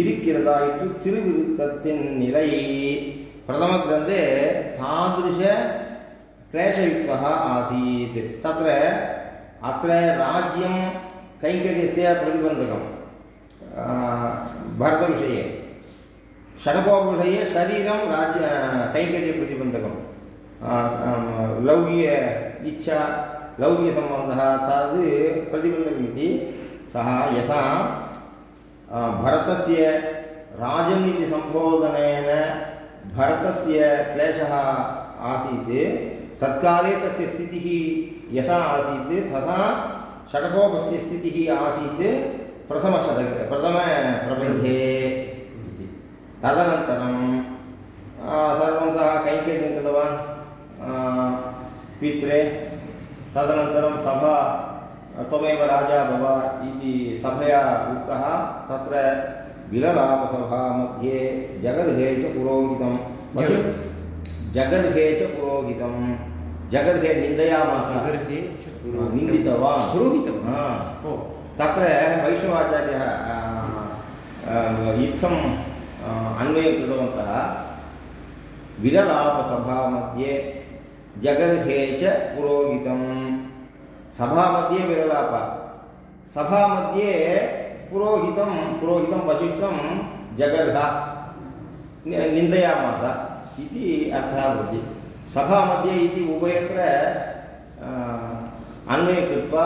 இருக்கிறதா இட்டு திருவிருத்தத்தின் நிலை. பிரதம கிரந்தே தாதிருஷ கிளேஷயுக்தா ஆசீத். தத்திர அத்த ராஜ்யம் कैङ्कर्यस्य प्रतिबन्धकं भरतविषये। षडकोपविषये शरीरं राज्य कैङ्कर्यप्रतिबन्धकं आम्, लौकिक इच्छा लौकिकसम्बन्धः तद् प्रतिबन्धकमिति। सः यथा भरतस्य राजन् इति सम्बोधनेन भरतस्य क्लेशः आसीत् तत्काले तस्य स्थितिः यथा आसीत् तथा षडकोपस्य स्थितिः आसीत् प्रथमशतके प्रथमप्रबन्धे इति। तदनन्तरं आ, सर्वं सः कैङ्कर्यं कृतवान् पित्रे। तदनन्तरं सभा त्वमेव राजा भव इति सभया उक्तः तत्र विललापसभामध्ये जगर्हे च पुरोहितं जगर्हे च पुरोहितं जगर्हे निन्दयामास च पुरोहितं। निन्दितवान् पुरोहितं हा तत्र वैष्णवाचार्यः आ, आ, इत्थं आ, अन्वयं कृतवन्तः विरलापसभामध्ये जगर्हे च पुरोहितं सभामध्ये विरलाप सभामध्ये पुरोहितं पुरोहितं वसिष्ठं जगर्ह निन्दयामास इति अर्थः भवति सभामध्ये इति उभयत्र अन्वयं कृत्वा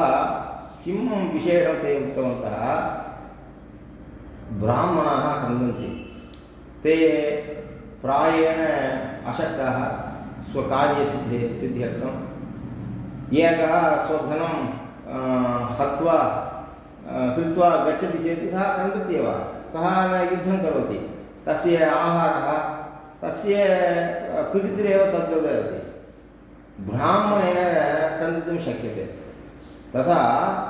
किं विशेषं ते उक्तवन्तः? ब्राह्मणाः क्रन्दन्ति ते प्रायेण अशक्ताः स्वकार्यसिद्धे सिद्ध्यर्थम् एकः स्वधनं हत्वा कृत्वा गच्छति चेत् सः क्रन्दत्येव सः युद्धं करोति। तस्य आहारः तस्य पीडितिरेव तद्वत् अस्ति ब्राह्मणेन क्रन्दितुं शक्यते। तथा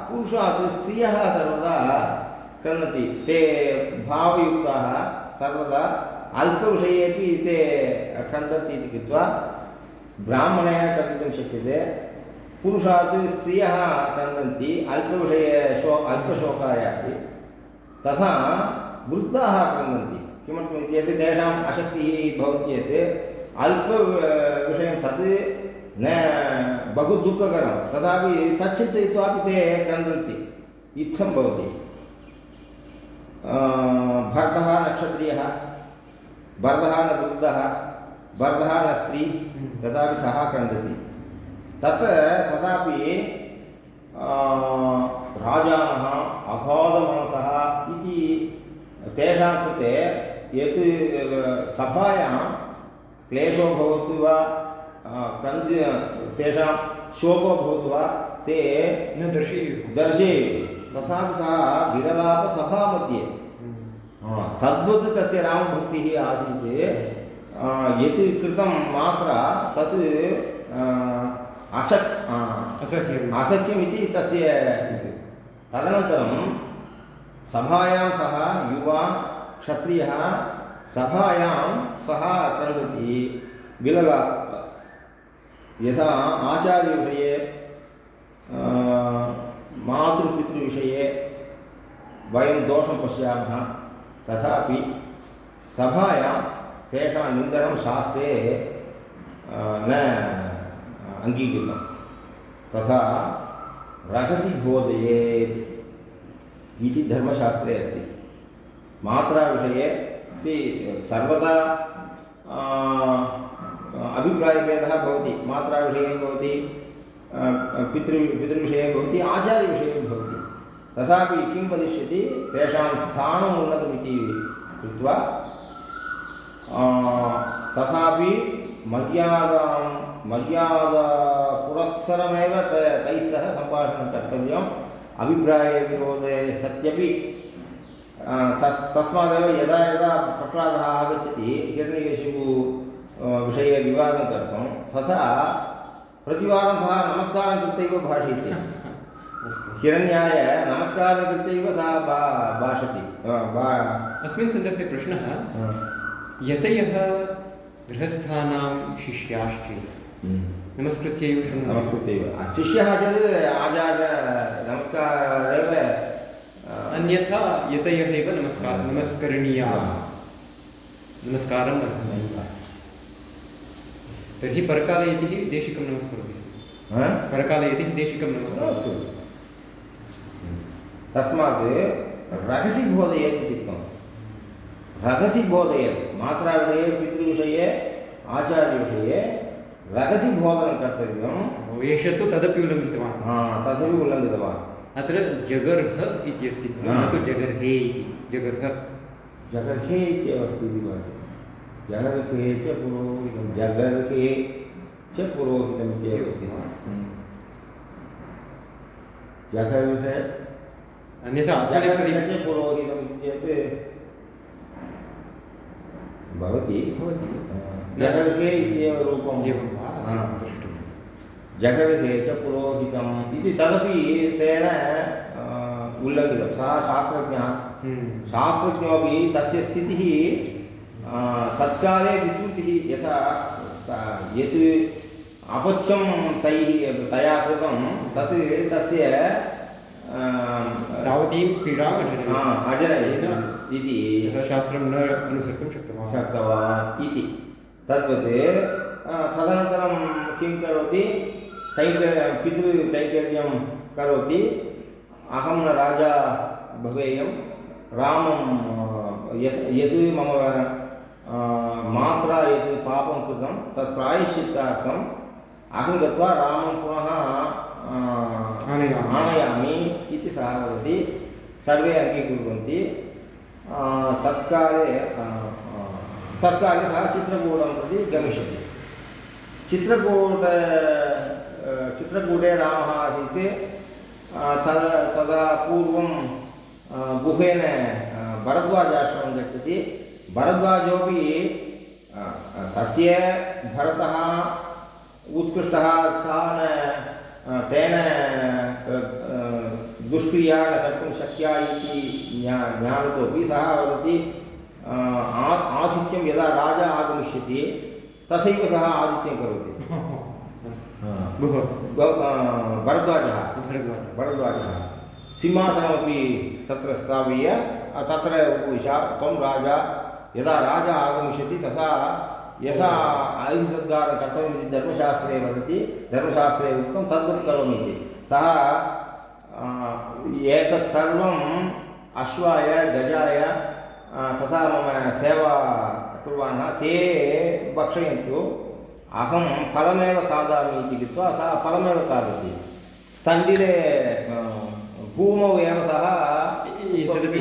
पुरुषात् स्त्रियः सर्वदा क्रन्दति। ते भावयुक्ताः सर्वदा अल्पविषयेपि ते क्रन्दन्ति इति कृत्वा ब्राह्मणेन क्रन्दितुं शक्यते। पुरुषात् स्त्रियः क्रन्दन्ति अल्पविषये शो अल्पशोकाय अपि तथा वृद्धाः क्रन्दन्ति। किमर्थमिति चेत् तेषाम् अशक्तिः भवति चेत् अल्पविषयं तत् न बहु दुःखकरं। तथापि तच्चिन्तयित्वापि ते क्रन्दन्ति। इत्थं भवति। भरतः न क्षत्रियः भरतः न वृद्धः, भरतः न स्त्री तथापि सः क्रन्दति। तत् तथापि राजानः अगाधमनसः इति तेषां कृते यत् सभायां क्लेशो भवतु वा क्रन्द तेषां शोको भवतु वा ते न दर्शयेयुः। दर्शयेयुः। तथापि सः विरलापसभामध्ये। हम्म। तद्वत् तस्य रामभक्तिः आसीत्। यत् कृतं मात्रा तत् असक् असह्यम् असख्यमिति तस्य तदनन्तरं सभायां सः युवा क्षत्रियः सभायां सः क्रन्दति विललाप यथा आचार्यविषये मातृपितृविषये वयं दोषं पश्यामः, तथापि सभायां तेषां निन्दनं शास्त्रे न, अङ्गीकृतं। तथा रहसि बोधयेत् इति धर्मशास्त्रे अस्ति। मात्राविषये, सि, सर्वदा अभिप्रायभेदः भवति, मात्राविषये भवति पितृ, पितृविषये भवति, आचार्यविषये भवति। तथापि किं वदिष्यति, तेषां स्थानम् उन्नतमिति कृत्वा तथापि मर्यादां मर्यादापुरस्सरमेव त तैः सह सम्भाषणं कर्तव्यम्। अभिप्रायविरोधे सत्यपि तस् तस्मादेव यदा यदा प्रह्लादः आगच्छति हिरण्यकशिपु आ, विषये विवादं कर्तुं तथा प्रतिवारं सः नमस्कारं कृत्वैव भाषयति। हिरण्याय नमस्कारं कृत्वैव सः भा भाषति। अस्मिन् सन्दर्भे प्रश्नः यतयः गृहस्थानां शिष्याश्चेत्? नमस्कृत्यैव शृण्वन्ति नमस्कृत्यैव। शिष्यः चेत् आचार्य नमस्कारेव आ, अन्यथा यतयः एव नमस्कार नमस्करणीयाः। नमस्कारं अर्हन्ति तर्हि परकालयतिः देशिकं नमस्करोति। स्म हा? परकालयतिः देशिकं नमस्करोति। तस्मात् रहसि बोधयेत् इत्युक्तं रहसि बोधयेत् मात्राविषये पितृविषये आचार्यविषये रहसि बोधनं कर्तव्यं एष तु तदपि उल्लङ्घितवान्। हा, तदपि उल्लङ्घितवान्। अत्र जगर्ह इति अस्ति खलु। न तु जगर्हे इति। जगर्ह। जगर्हे इत्येव अस्ति इति भाति। जगर्हे च पुरोहितं जगर्हे च पुरोहितम् इत्येव अस्ति। जगर्हे अन्यथा च पुरोहितम् इति चेत् भवति। भवति। जगर्हे इत्येव रूपम्। एवं वा? हा। जगर्हे च पुरोहितम् इति तदपि तेन उल्लङ्घितं। सः शास्त्रज्ञः। हम्म। शास्त्रज्ञोपि तस्य स्थितिः तत्काले विस्मृतिः यथा यत् अपथ्यं तैः तया कृतं तत् तस्य तावतीं हा, अजनयत्। अजनयत् इति। शास्त्रं न अनुसर्तुं शक्तवान्। शक्तवान् इति। तद्वत् तदनन्तरं किं करोति? कैङ्कर्य पितृकैङ्कर्यं करोति। अहं न राजा भवेयं। रामं यत् यत् मम मात्रा यत् पापं कृतं तत् प्रायश्चित्तार्थम् अहं गत्वा रामं पुनः आनयामि। इति सः वदति। सर्वे अङ्गीकुर्वन्ति। तत्काले तत्काले सः चित्रकूटं प्रति गमिष्यति। चित्रकूट चित्रकूटे रामः आसीत् तदा तदा पूर्वं गुहेन भरद्वाजाश्रमं गच्छति। भरद्वाजोपि तस्य भरतः उत्कृष्टः, सः न तेन दुष्क्रिया न कर्तुं शक्या इति ज्ञा, ज्ञानतोपि सः वदति। आ- आतिथ्यं यदा राजा आगमिष्यति, तथैव सः आतिथ्यं करोति। भरद्वाजः। भरद्वाज। भरद्वाजः। सिंहासनमपि तत्र स्थापय्य अ, तत्र उपविश त्वं राजा यदा राजा आगमिष्यति तथा यथा अतिथिसत्कारं कर्तव्यमिति धर्मशास्त्रे वदति धर्मशास्त्रे उक्तं तद्वत् करोमि इति। सः एतत् सर्वम् अश्वाय गजाय तथा मम सेवा कुर्वाणः ते भक्षयन्तु। अहं फलमेव खादामि इति कृत्वा सः फलमेव खादति। स्तण्डिले अ, भूमौ एव सः।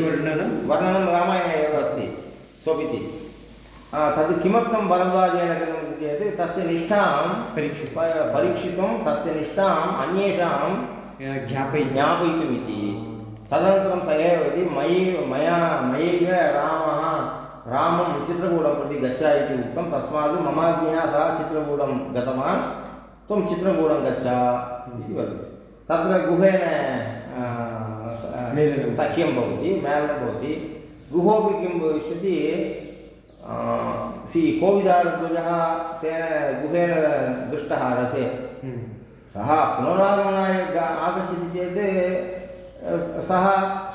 वर्णनं? वर्णनं रामायणे एव अस्ति स्वपिति। तद् किमर्थं भरद्वाजेन कृतमिति चेत् तस्य निष्ठां परीक्षितं प- परीक्षितुं तस्य निष्ठाम् अन्येषां ज्ञापयितुं ज्ञापयितुमिति। तदनन्तरं स एव वदति मयि मया मयैव रामः रामं चित्रकूटं प्रति गच्छ इति उक्तं तस्मात् ममाज्ञया सः चित्रकूटं गतवान् त्वं चित्रकूटं गच्छ इति वदति तत्र गुहेन। सख्यं भवति मेलनं भवति गुहोपि किं भविष्यति सि कोविदारध्वजः तेन गुहेन दृष्टः रथे हम्म। सः पुनरागमनाय आगच्छति चेत् स- सः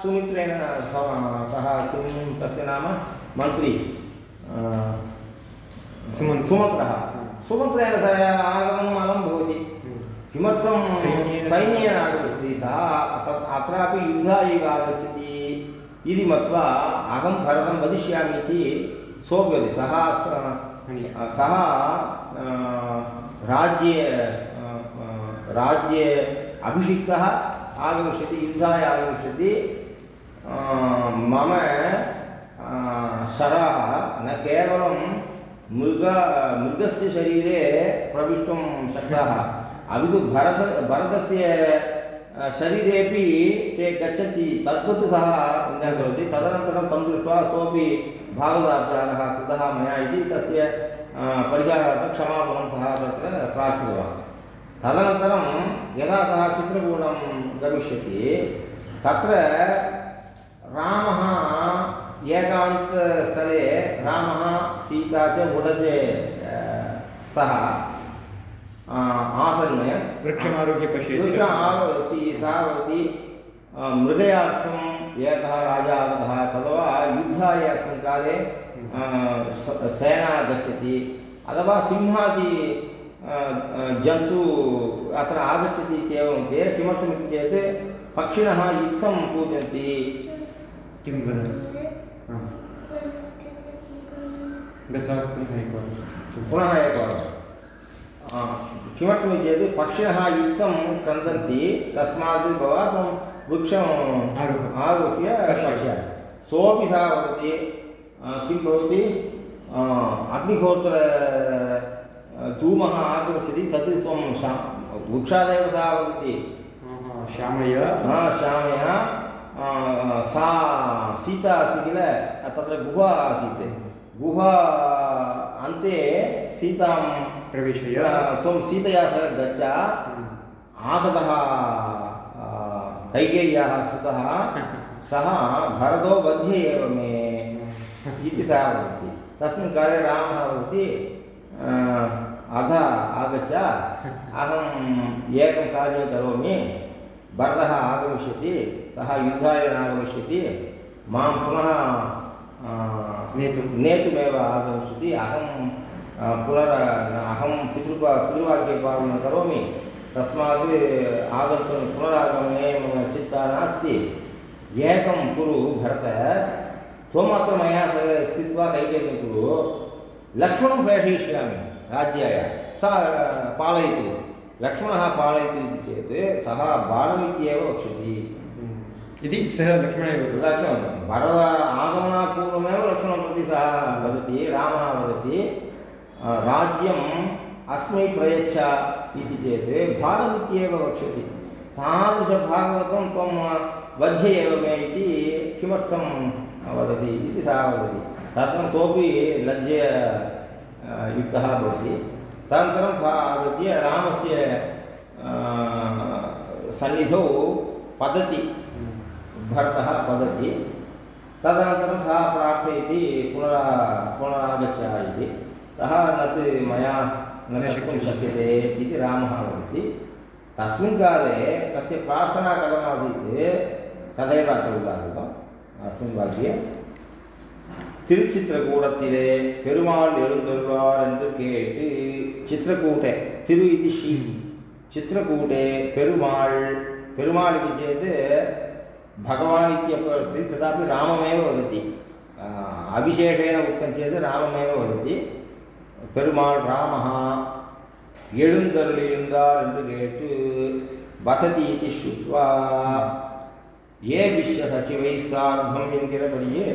सुमित्रेण स- सः किं तस्य नाम मन्त्री अ, सुमन्त्रः। सुमन्त्रः सुमन्त्रेण सह आगमनम् अलं भवति। किमर्थं सैन्येन आगच्छति सः तत् अत्रापि युद्धाय एव आगच्छति इति मत्वा अहं भरतं वदिष्यामि इति सोऽपि सः सः राज्ये राज्ये अभिषिक्तः आगमिष्यति, युद्धाय आगमिष्यति मम शराः न केवलं मृग, मृगस्य शरीरे प्रविष्टुं शक्ताः। अपि तु भरस भरतस्य शरीरेपि ते गच्छन्ति, तद्वत् सः चिन्तनं करोति। तदनन्तरं तं दृष्ट्वा सोऽपि भागवताचारः कृतः मया इति तस्य परिहारार्थं क्षमापणं सः तत्र प्रार्थितवान्। तदनन्तरं यदा सः चित्रकूटं गमिष्यति तत्र रामः एकान्तस्थले रामः सीता च उडजे स्तः आसन्. वृक्षमारोह्य पश्यति. वृक्ष आगवति सः वदति अ, मृगयार्थम् एकः राजा आगतः तथवा युद्धाय अस्मिन् काले सेना गच्छति अथवा सिंहादि जन्तु अत्र आगच्छति इत्येवं ते किमर्थमिति चेत् पक्षिणः युद्धं पूजन्ति किं। गत्वा पुनः एकवारं पुनः एकवारं किमर्थमिति चेत् पक्षिणः युक्तं क्रन्दन्ति तस्मात् भवा त्वं वृक्षम् आरुह्य। आरुह्य पश्य। पश्य सोऽपि सः वदति किं भवति अग्निहोत्र धूमः आगमिष्यति तत् त्वं शा वृक्षादेव सः वदति श्यामय? हा श्यामय सा सीता अस्ति किल? तत्र गुहा आसीत्। गुहा अन्ते सीतां प्रविशय। त्वं सीतया सह गच्छ। आगतः कैकेय्याः सुतः सः भरतो वध्य एव मे इति सः वदति। तस्मिन् काले रामः वदति अधः आगच्छ अहम् एकं कार्यं करोमि भरतः आगमिष्यति सः युद्धाय नागमिष्यति माँ पुनः नेतुं। नेतुमेव आगमिष्यति अहं पुनर अहं पितृपा पितृवाक्यपालनं करोमि तस्मात् आगन्तुं पुनरागमने मम चिन्ता नास्ति एकं कुरु भरत त्वमत्र मया सह स्थित्वा कैकेयं कुरु लक्ष्मणं प्रेषयिष्यामि राज्याय। सा पालयतु। लक्ष्मणः पालयतु इति चेत् सः बाणमित्येव वक्ष्यति। इति सः लक्ष्मणः वदति। लक्ष्मणं भरत आगमनात् पूर्वमेव लक्ष्मणं प्रति सः वदति रामः वदति राज्यम् अस्मै प्रयच्छ इति चेत् भागमित्येव वक्ष्यति। तादृशभागवतं त्वं वध्य एव मे इति किमर्थं वदसि इति सः वदति। तदनन्तरं सोपि लज्जय अ, युक्तः भवति तदनन्तरं सः आगत्य रामस्य सन्निधौ पतति भरतः वदति तदनन्तरं सः प्रार्थयति पुनरा पुनरागच्छ इति सः न तु मया न न शक्यते। इति रामः वदति तस्मिन् काले तस्य प्रार्थना कथमासीत् तदेव अत्र उदाहृतम् अस्मिन् वाक्ये திருச்சித்திரக்கூடத்திலே பெருமாள் எழுந்தருளார் என்று கேட்டு चित्रकूटे तिरु इति शी चित्रकूटे पेरुमाळ् पेरुमाळ् इति चेत् भगवान् इत्यपि अस्ति तथापि राममेव वदति आ, अविशेषेण उक्तं चेत् राममेव वदति பெருமாள் ராமः எழுந்தருளியிருந்தார் என்று கேட்டு வசதி இது ஸ்ருத்வா ஏ விஸ்வ சச்சிவை சார்த்தம் என்கிறபடியே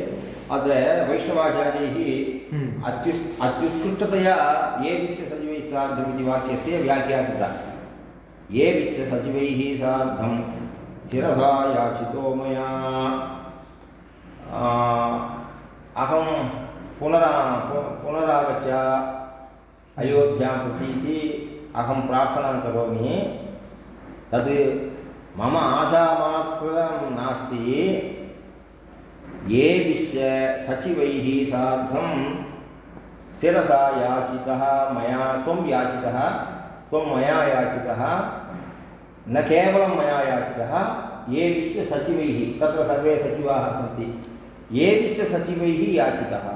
अत्र वैष्णवाचार्यैः Hmm. अत्युस् अत्युत्कृष्टतया ये विश्वसचिवैः सार्धम् इति वाक्यस्य व्याख्या कृता। ये विश्वसचिवैः सार्धं शिरसा याचितो मया। अहं पुनरा पुनरागच्छ अयोध्यां प्रति इति अहं प्रार्थनां करोमि। तद् मम आशामात्रं नास्ति। येभिश्च सचिवैः सार्धं शिरसा याचितः, मया त्वं याचितः, त्वं मया याचितः, न केवलं मया याचितः येभिश्च सचिवैः, तत्र सर्वे सचिवाः सन्ति येभिश्च सचिवैः याचितः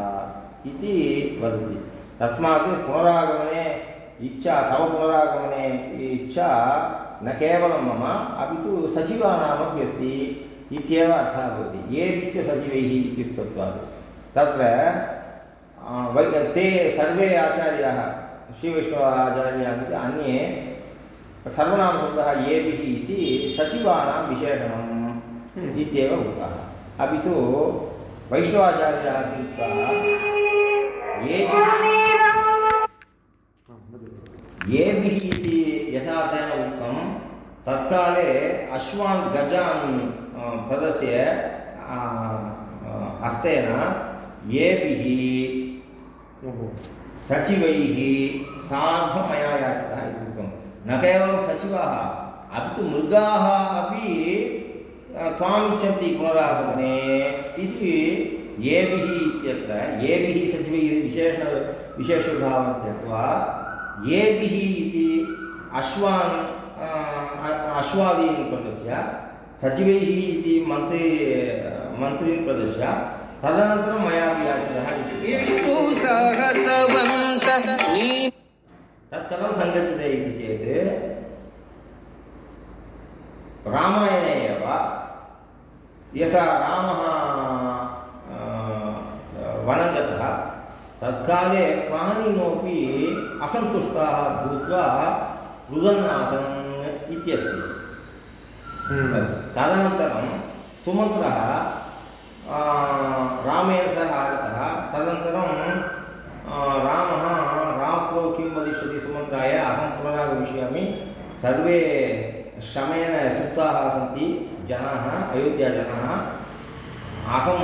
इति वदति। तस्मात् पुनरागमने इच्छा, तव पुनरागमने इच्छा न केवलं मम, अपि तु सचिवानामपि अस्ति इत्येव अर्थः भवति। येभिश्च सचिवैः इत्युक्तत्वात् तत्र वै ते सर्वे आचार्याः श्रीवैष्णव आचार्याः कृते अन्ये सर्वनामशब्दः येभिः इति सचिवानां विशेषणम् Hmm. इत्येव उक्तः। अपि तु वैष्णवाचार्याः कृत्वा येभिः येभिः इति यथा तेन उक्तं तत्काले अश्वान् गजान् प्रदर्श्य अ, हस्तेन येभिः सचिवैः सार्धं मया याचितः इत्युक्तं न केवलं सचिवाः अपि तु मृगाः अपि त्वाम् इच्छन्ति पुनरागमने इति येभिः इत्यत्र येभिः सचिवैः इति विशेष विशेषभावं त्यक्त्वा येभिः इति अश्वान् अश्वादीन् प्रदर्श्य सचिवैः इति मन्त्री मन्त्रीन् प्रदर्श्य तदनन्तरं मयापि याचितः तत् कथं सङ्गच्छते इति चेत् रामायणे एव यथा रामः वनं गतः तत्काले प्राणिनोपि असन्तुष्टाः भूत्वा रुदन् आसन् इत्यस्ति। हम्म। तदनन्तरं सुमन्त्रः रामेण सह आगतः तदनन्तरं रामः रात्रौ किं वदिष्यति सुमन्त्राय अहं पुनरागमिष्यामि। सर्वे श्रमेण सुप्ताः सन्ति जनाः अयोध्याजनाः। अहं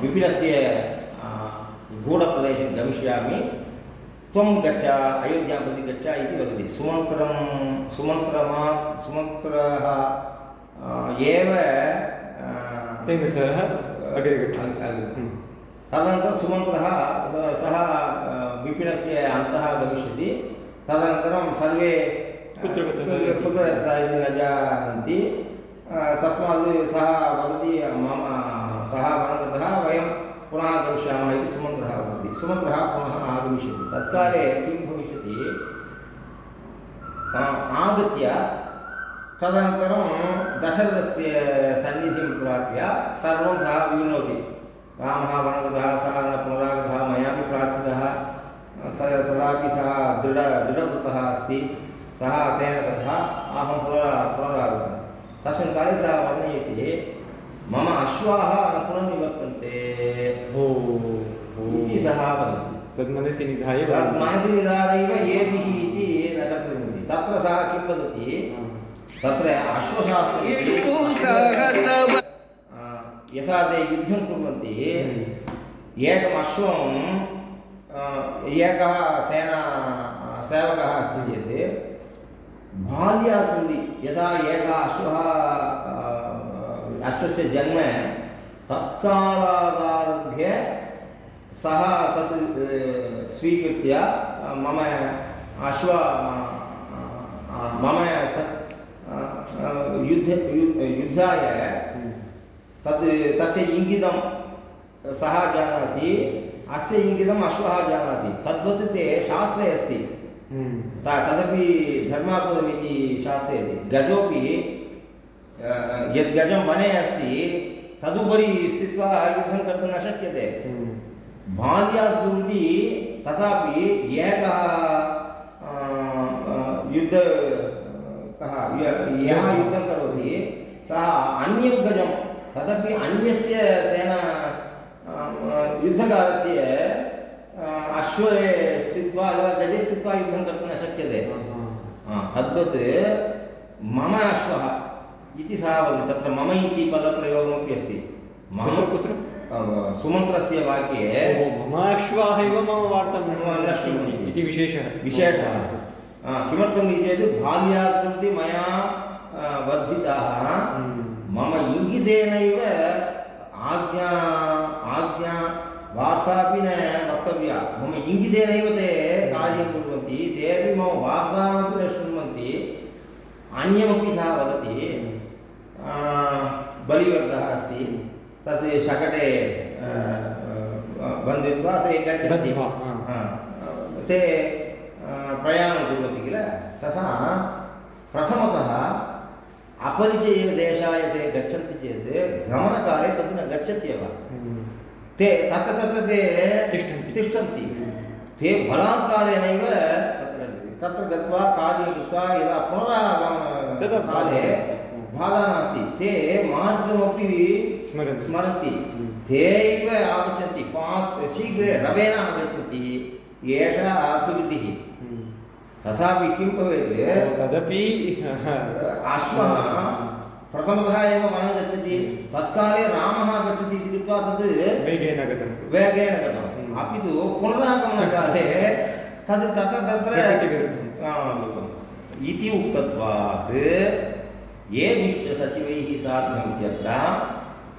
विपिनस्य गूढप्रदेशं गमिष्यामि। त्वं गच्छ अयोध्यां प्रति गच्छ इति वदति सुमन्त्रं सुमन्त्रमा सुमन्त्रः एव तेन सह अग्रे गच्छति। तदनन्तरं सुमन्त्रः सः विपिनस्य अन्तः गमिष्यति तदनन्तरं सर्वे कुत्र कुत्र- इति न जानन्ति तस्मात् सः वदति मम सः वनं वयं पुनः गमिष्यामः इति सुमन्त्रः वदति। सुमन्त्रः पुनः आगमिष्यति। तत्काले किं भविष्यति? आगत्य तदनन्तरं दशरथस्य सन्निधिं प्राप्य सर्वं सः विवृणोति रामः वनगतः सः न पुनरागतः, मयापि प्रार्थितः। तदा, तदापि सः दृढ दृढवृतः अस्ति। सः तेन ततः अहं पुनरा, पुनरागतः। तस्मिन् काले सः वर्णयति मम अश्वाः न पुनर्निवर्तन्ते। ओ ओ। इति सः वदति। तद् मनसि निधाय तत् मनसि निधानैव येभिः इति न कर्तव्यमिति। तत्र सः किं वदति? तत्र यथा ते युद्धं कुर्वन्ति एकम् अश्वं एकः सेना सेवकः अस्ति चेत् बाल्यात् यथा एकः अश्वः अश्वस्य जन्म तत्कालादारभ्य सः तत् स्वीकृत्य मम अश्व मम तत् युद्ध युद्धाय तत् तस्य इङ्गितं सः जानाति अस्य इङ्गितम् अश्वः जानाति। तद्वत् ते शास्त्रे अस्ति। हम्म। तदपि धर्मात्मकमिति शास्त्रे अस्ति। गजोपि अ, यद् वने अस्ति तदुपरि स्थित्वा युद्धं कर्तुं न शक्यते। बाल्यात् पूर्ति तथापि एकः युद्ध कः य- युद्धं करोति सः अन्यं गजं तदपि अन्यस्य सेना युद्धकालस्य अश्वे स्थित्वा अथवा गजे स्थित्वा युद्धं कर्तुं न शक्यते तद्वत् मम अश्वः इति सः वदति तत्र मम इति पदप्रयोगमपि अस्ति। मम कुत्र? सुमन्त्रस्य वाक्ये ओहो, मम अश्वाः एव मम वार्तां न शृण्वन्ति। इति विशेषः। विशेषः। अस्ति किमर्थम् इति चेत् बाल्यात् प्रति मया वर्धिताः। हम्म। मम इङ्गितेनैव आज्ञा आज्ञा वार्सापि न वक्तव्या। मम इङ्गितेनैव ते कार्यं कुर्वन्ति तेपि मम वार्तामपि न शृण्वन्ति अन्यमपि सः वदति। बलिवर्धः अस्ति। तत् शकटे बन्धित्वा ते गच्छन्ति। ते प्रयाणं कुर्वन्ति किल? तथा प्रथमतः अपरिचयदेशाय ते गच्छन्ति चेत् गमनकाले तत् न गच्छत्येव। हम्म। ते तत्र तत्र ते तिष्ठन्ति। तिष्ठन्ति। ते बलात्कारेणैव तत्र गच्छन्ति। तत्र गत्वा कार्यं कृत्वा यदा पुनरागमन तदा काले बाधा नास्ति। ते मार्गमपि स्मरन्ति। स्मरन्ति हम्म। ते एव आगच्छन्ति फास्ट् शीघ्रे रवेण आगच्छन्ति एषा प्रकृतिः हम्म। तथापि किं भवेत् तदपि अश्वः प्रथमतः एव वनं गच्छति तत्काले रामः गच्छति इति कृत्वा तद् वेगेन गतं वेगेन गतम् हम्म। अपि तु पुनरागमनकाले तद् तत्र तत्र। इति उक्तत्वात् येभिश्च सचिवैः सार्धम् इत्यत्र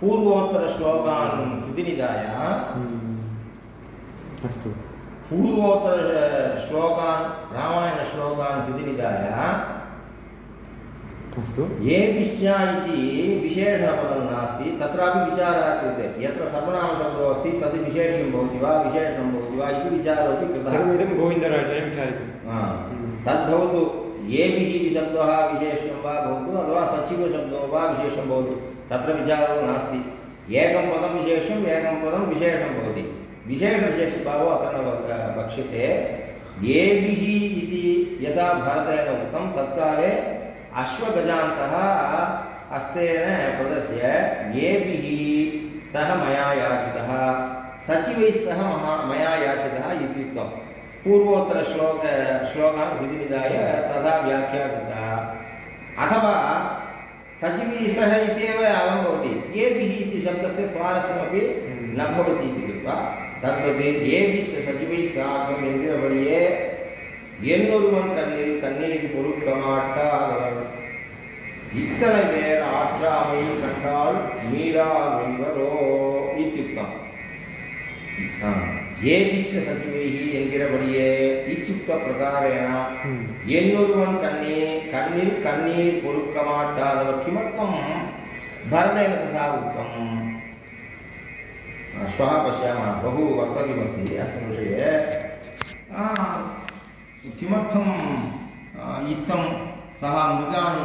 पूर्वोत्तरश्लोकान् कृतिनिधाय हम्म। अस्तु। पूर्वोत्तरश्लोकान् रामायणश्लोकान् कृतिनिधाय अस्तु। येभिश्च इति विशेषणपदं नास्ति तत्रापि विचारः क्रियते। यत्र सर्वनामशब्दो अस्ति तद् विशेष्यं भवति वा विशेषणं भवति वा इति विचारोऽपि कृतः। विचारितम्। हम्म। तद्भवतु। येभिः इति शब्दः विशेष्यं वा भवतु, अथवा सचिवशब्दो वा विशेषं भवति। तत्र विचारो नास्ति। एकं पदं विशेषम्, एकं पदं विशेषं भवति। विशेषविशेषभावो अत्र न वक्- वक्ष्यते। येभिः इति यथा भरतेन उक्तं, तत्काले अश्वगजान् सः हस्तेन प्रदर्श्य येभिः सः मया याचितः। सचिवैः सह महा, मया याचितः इत्युक्तं पूर्वोत्तरश्लोक श्लोकान् विधिनिधाय तथा व्याख्या कृता अथवा सचिवैः सह इत्येव अलं भवति येभिः इति शब्दस्य स्वारस्यमपि न भवति इति कृत्वा तद्वत् येभिश्च सचिवैः साकम् என்கிறபடியே என்னொருவன் கண்ணில் கண்ணீர் பொருட்க மாட்டாதவர் இத்தனை பேர் ஆற்றாமை கண்டால் மீளாதொழிவரோ இத்தியுக்தம் ஆ, ஏபிஷ சசிவேகி என்கிறபடியே இச்சுப்த பிரகாரேனா? என்னொருவன் கண்ணே கண்ணில் கண்ணீர் பொறுக்க மாட்டாதவர் கிமர்த்தம் பரதேன ததா உத்தம். श्वः पश्यामः बहु वक्तव्यमस्ति अस्मिन् विषये किमर्थम् इत्थं सः मृगान्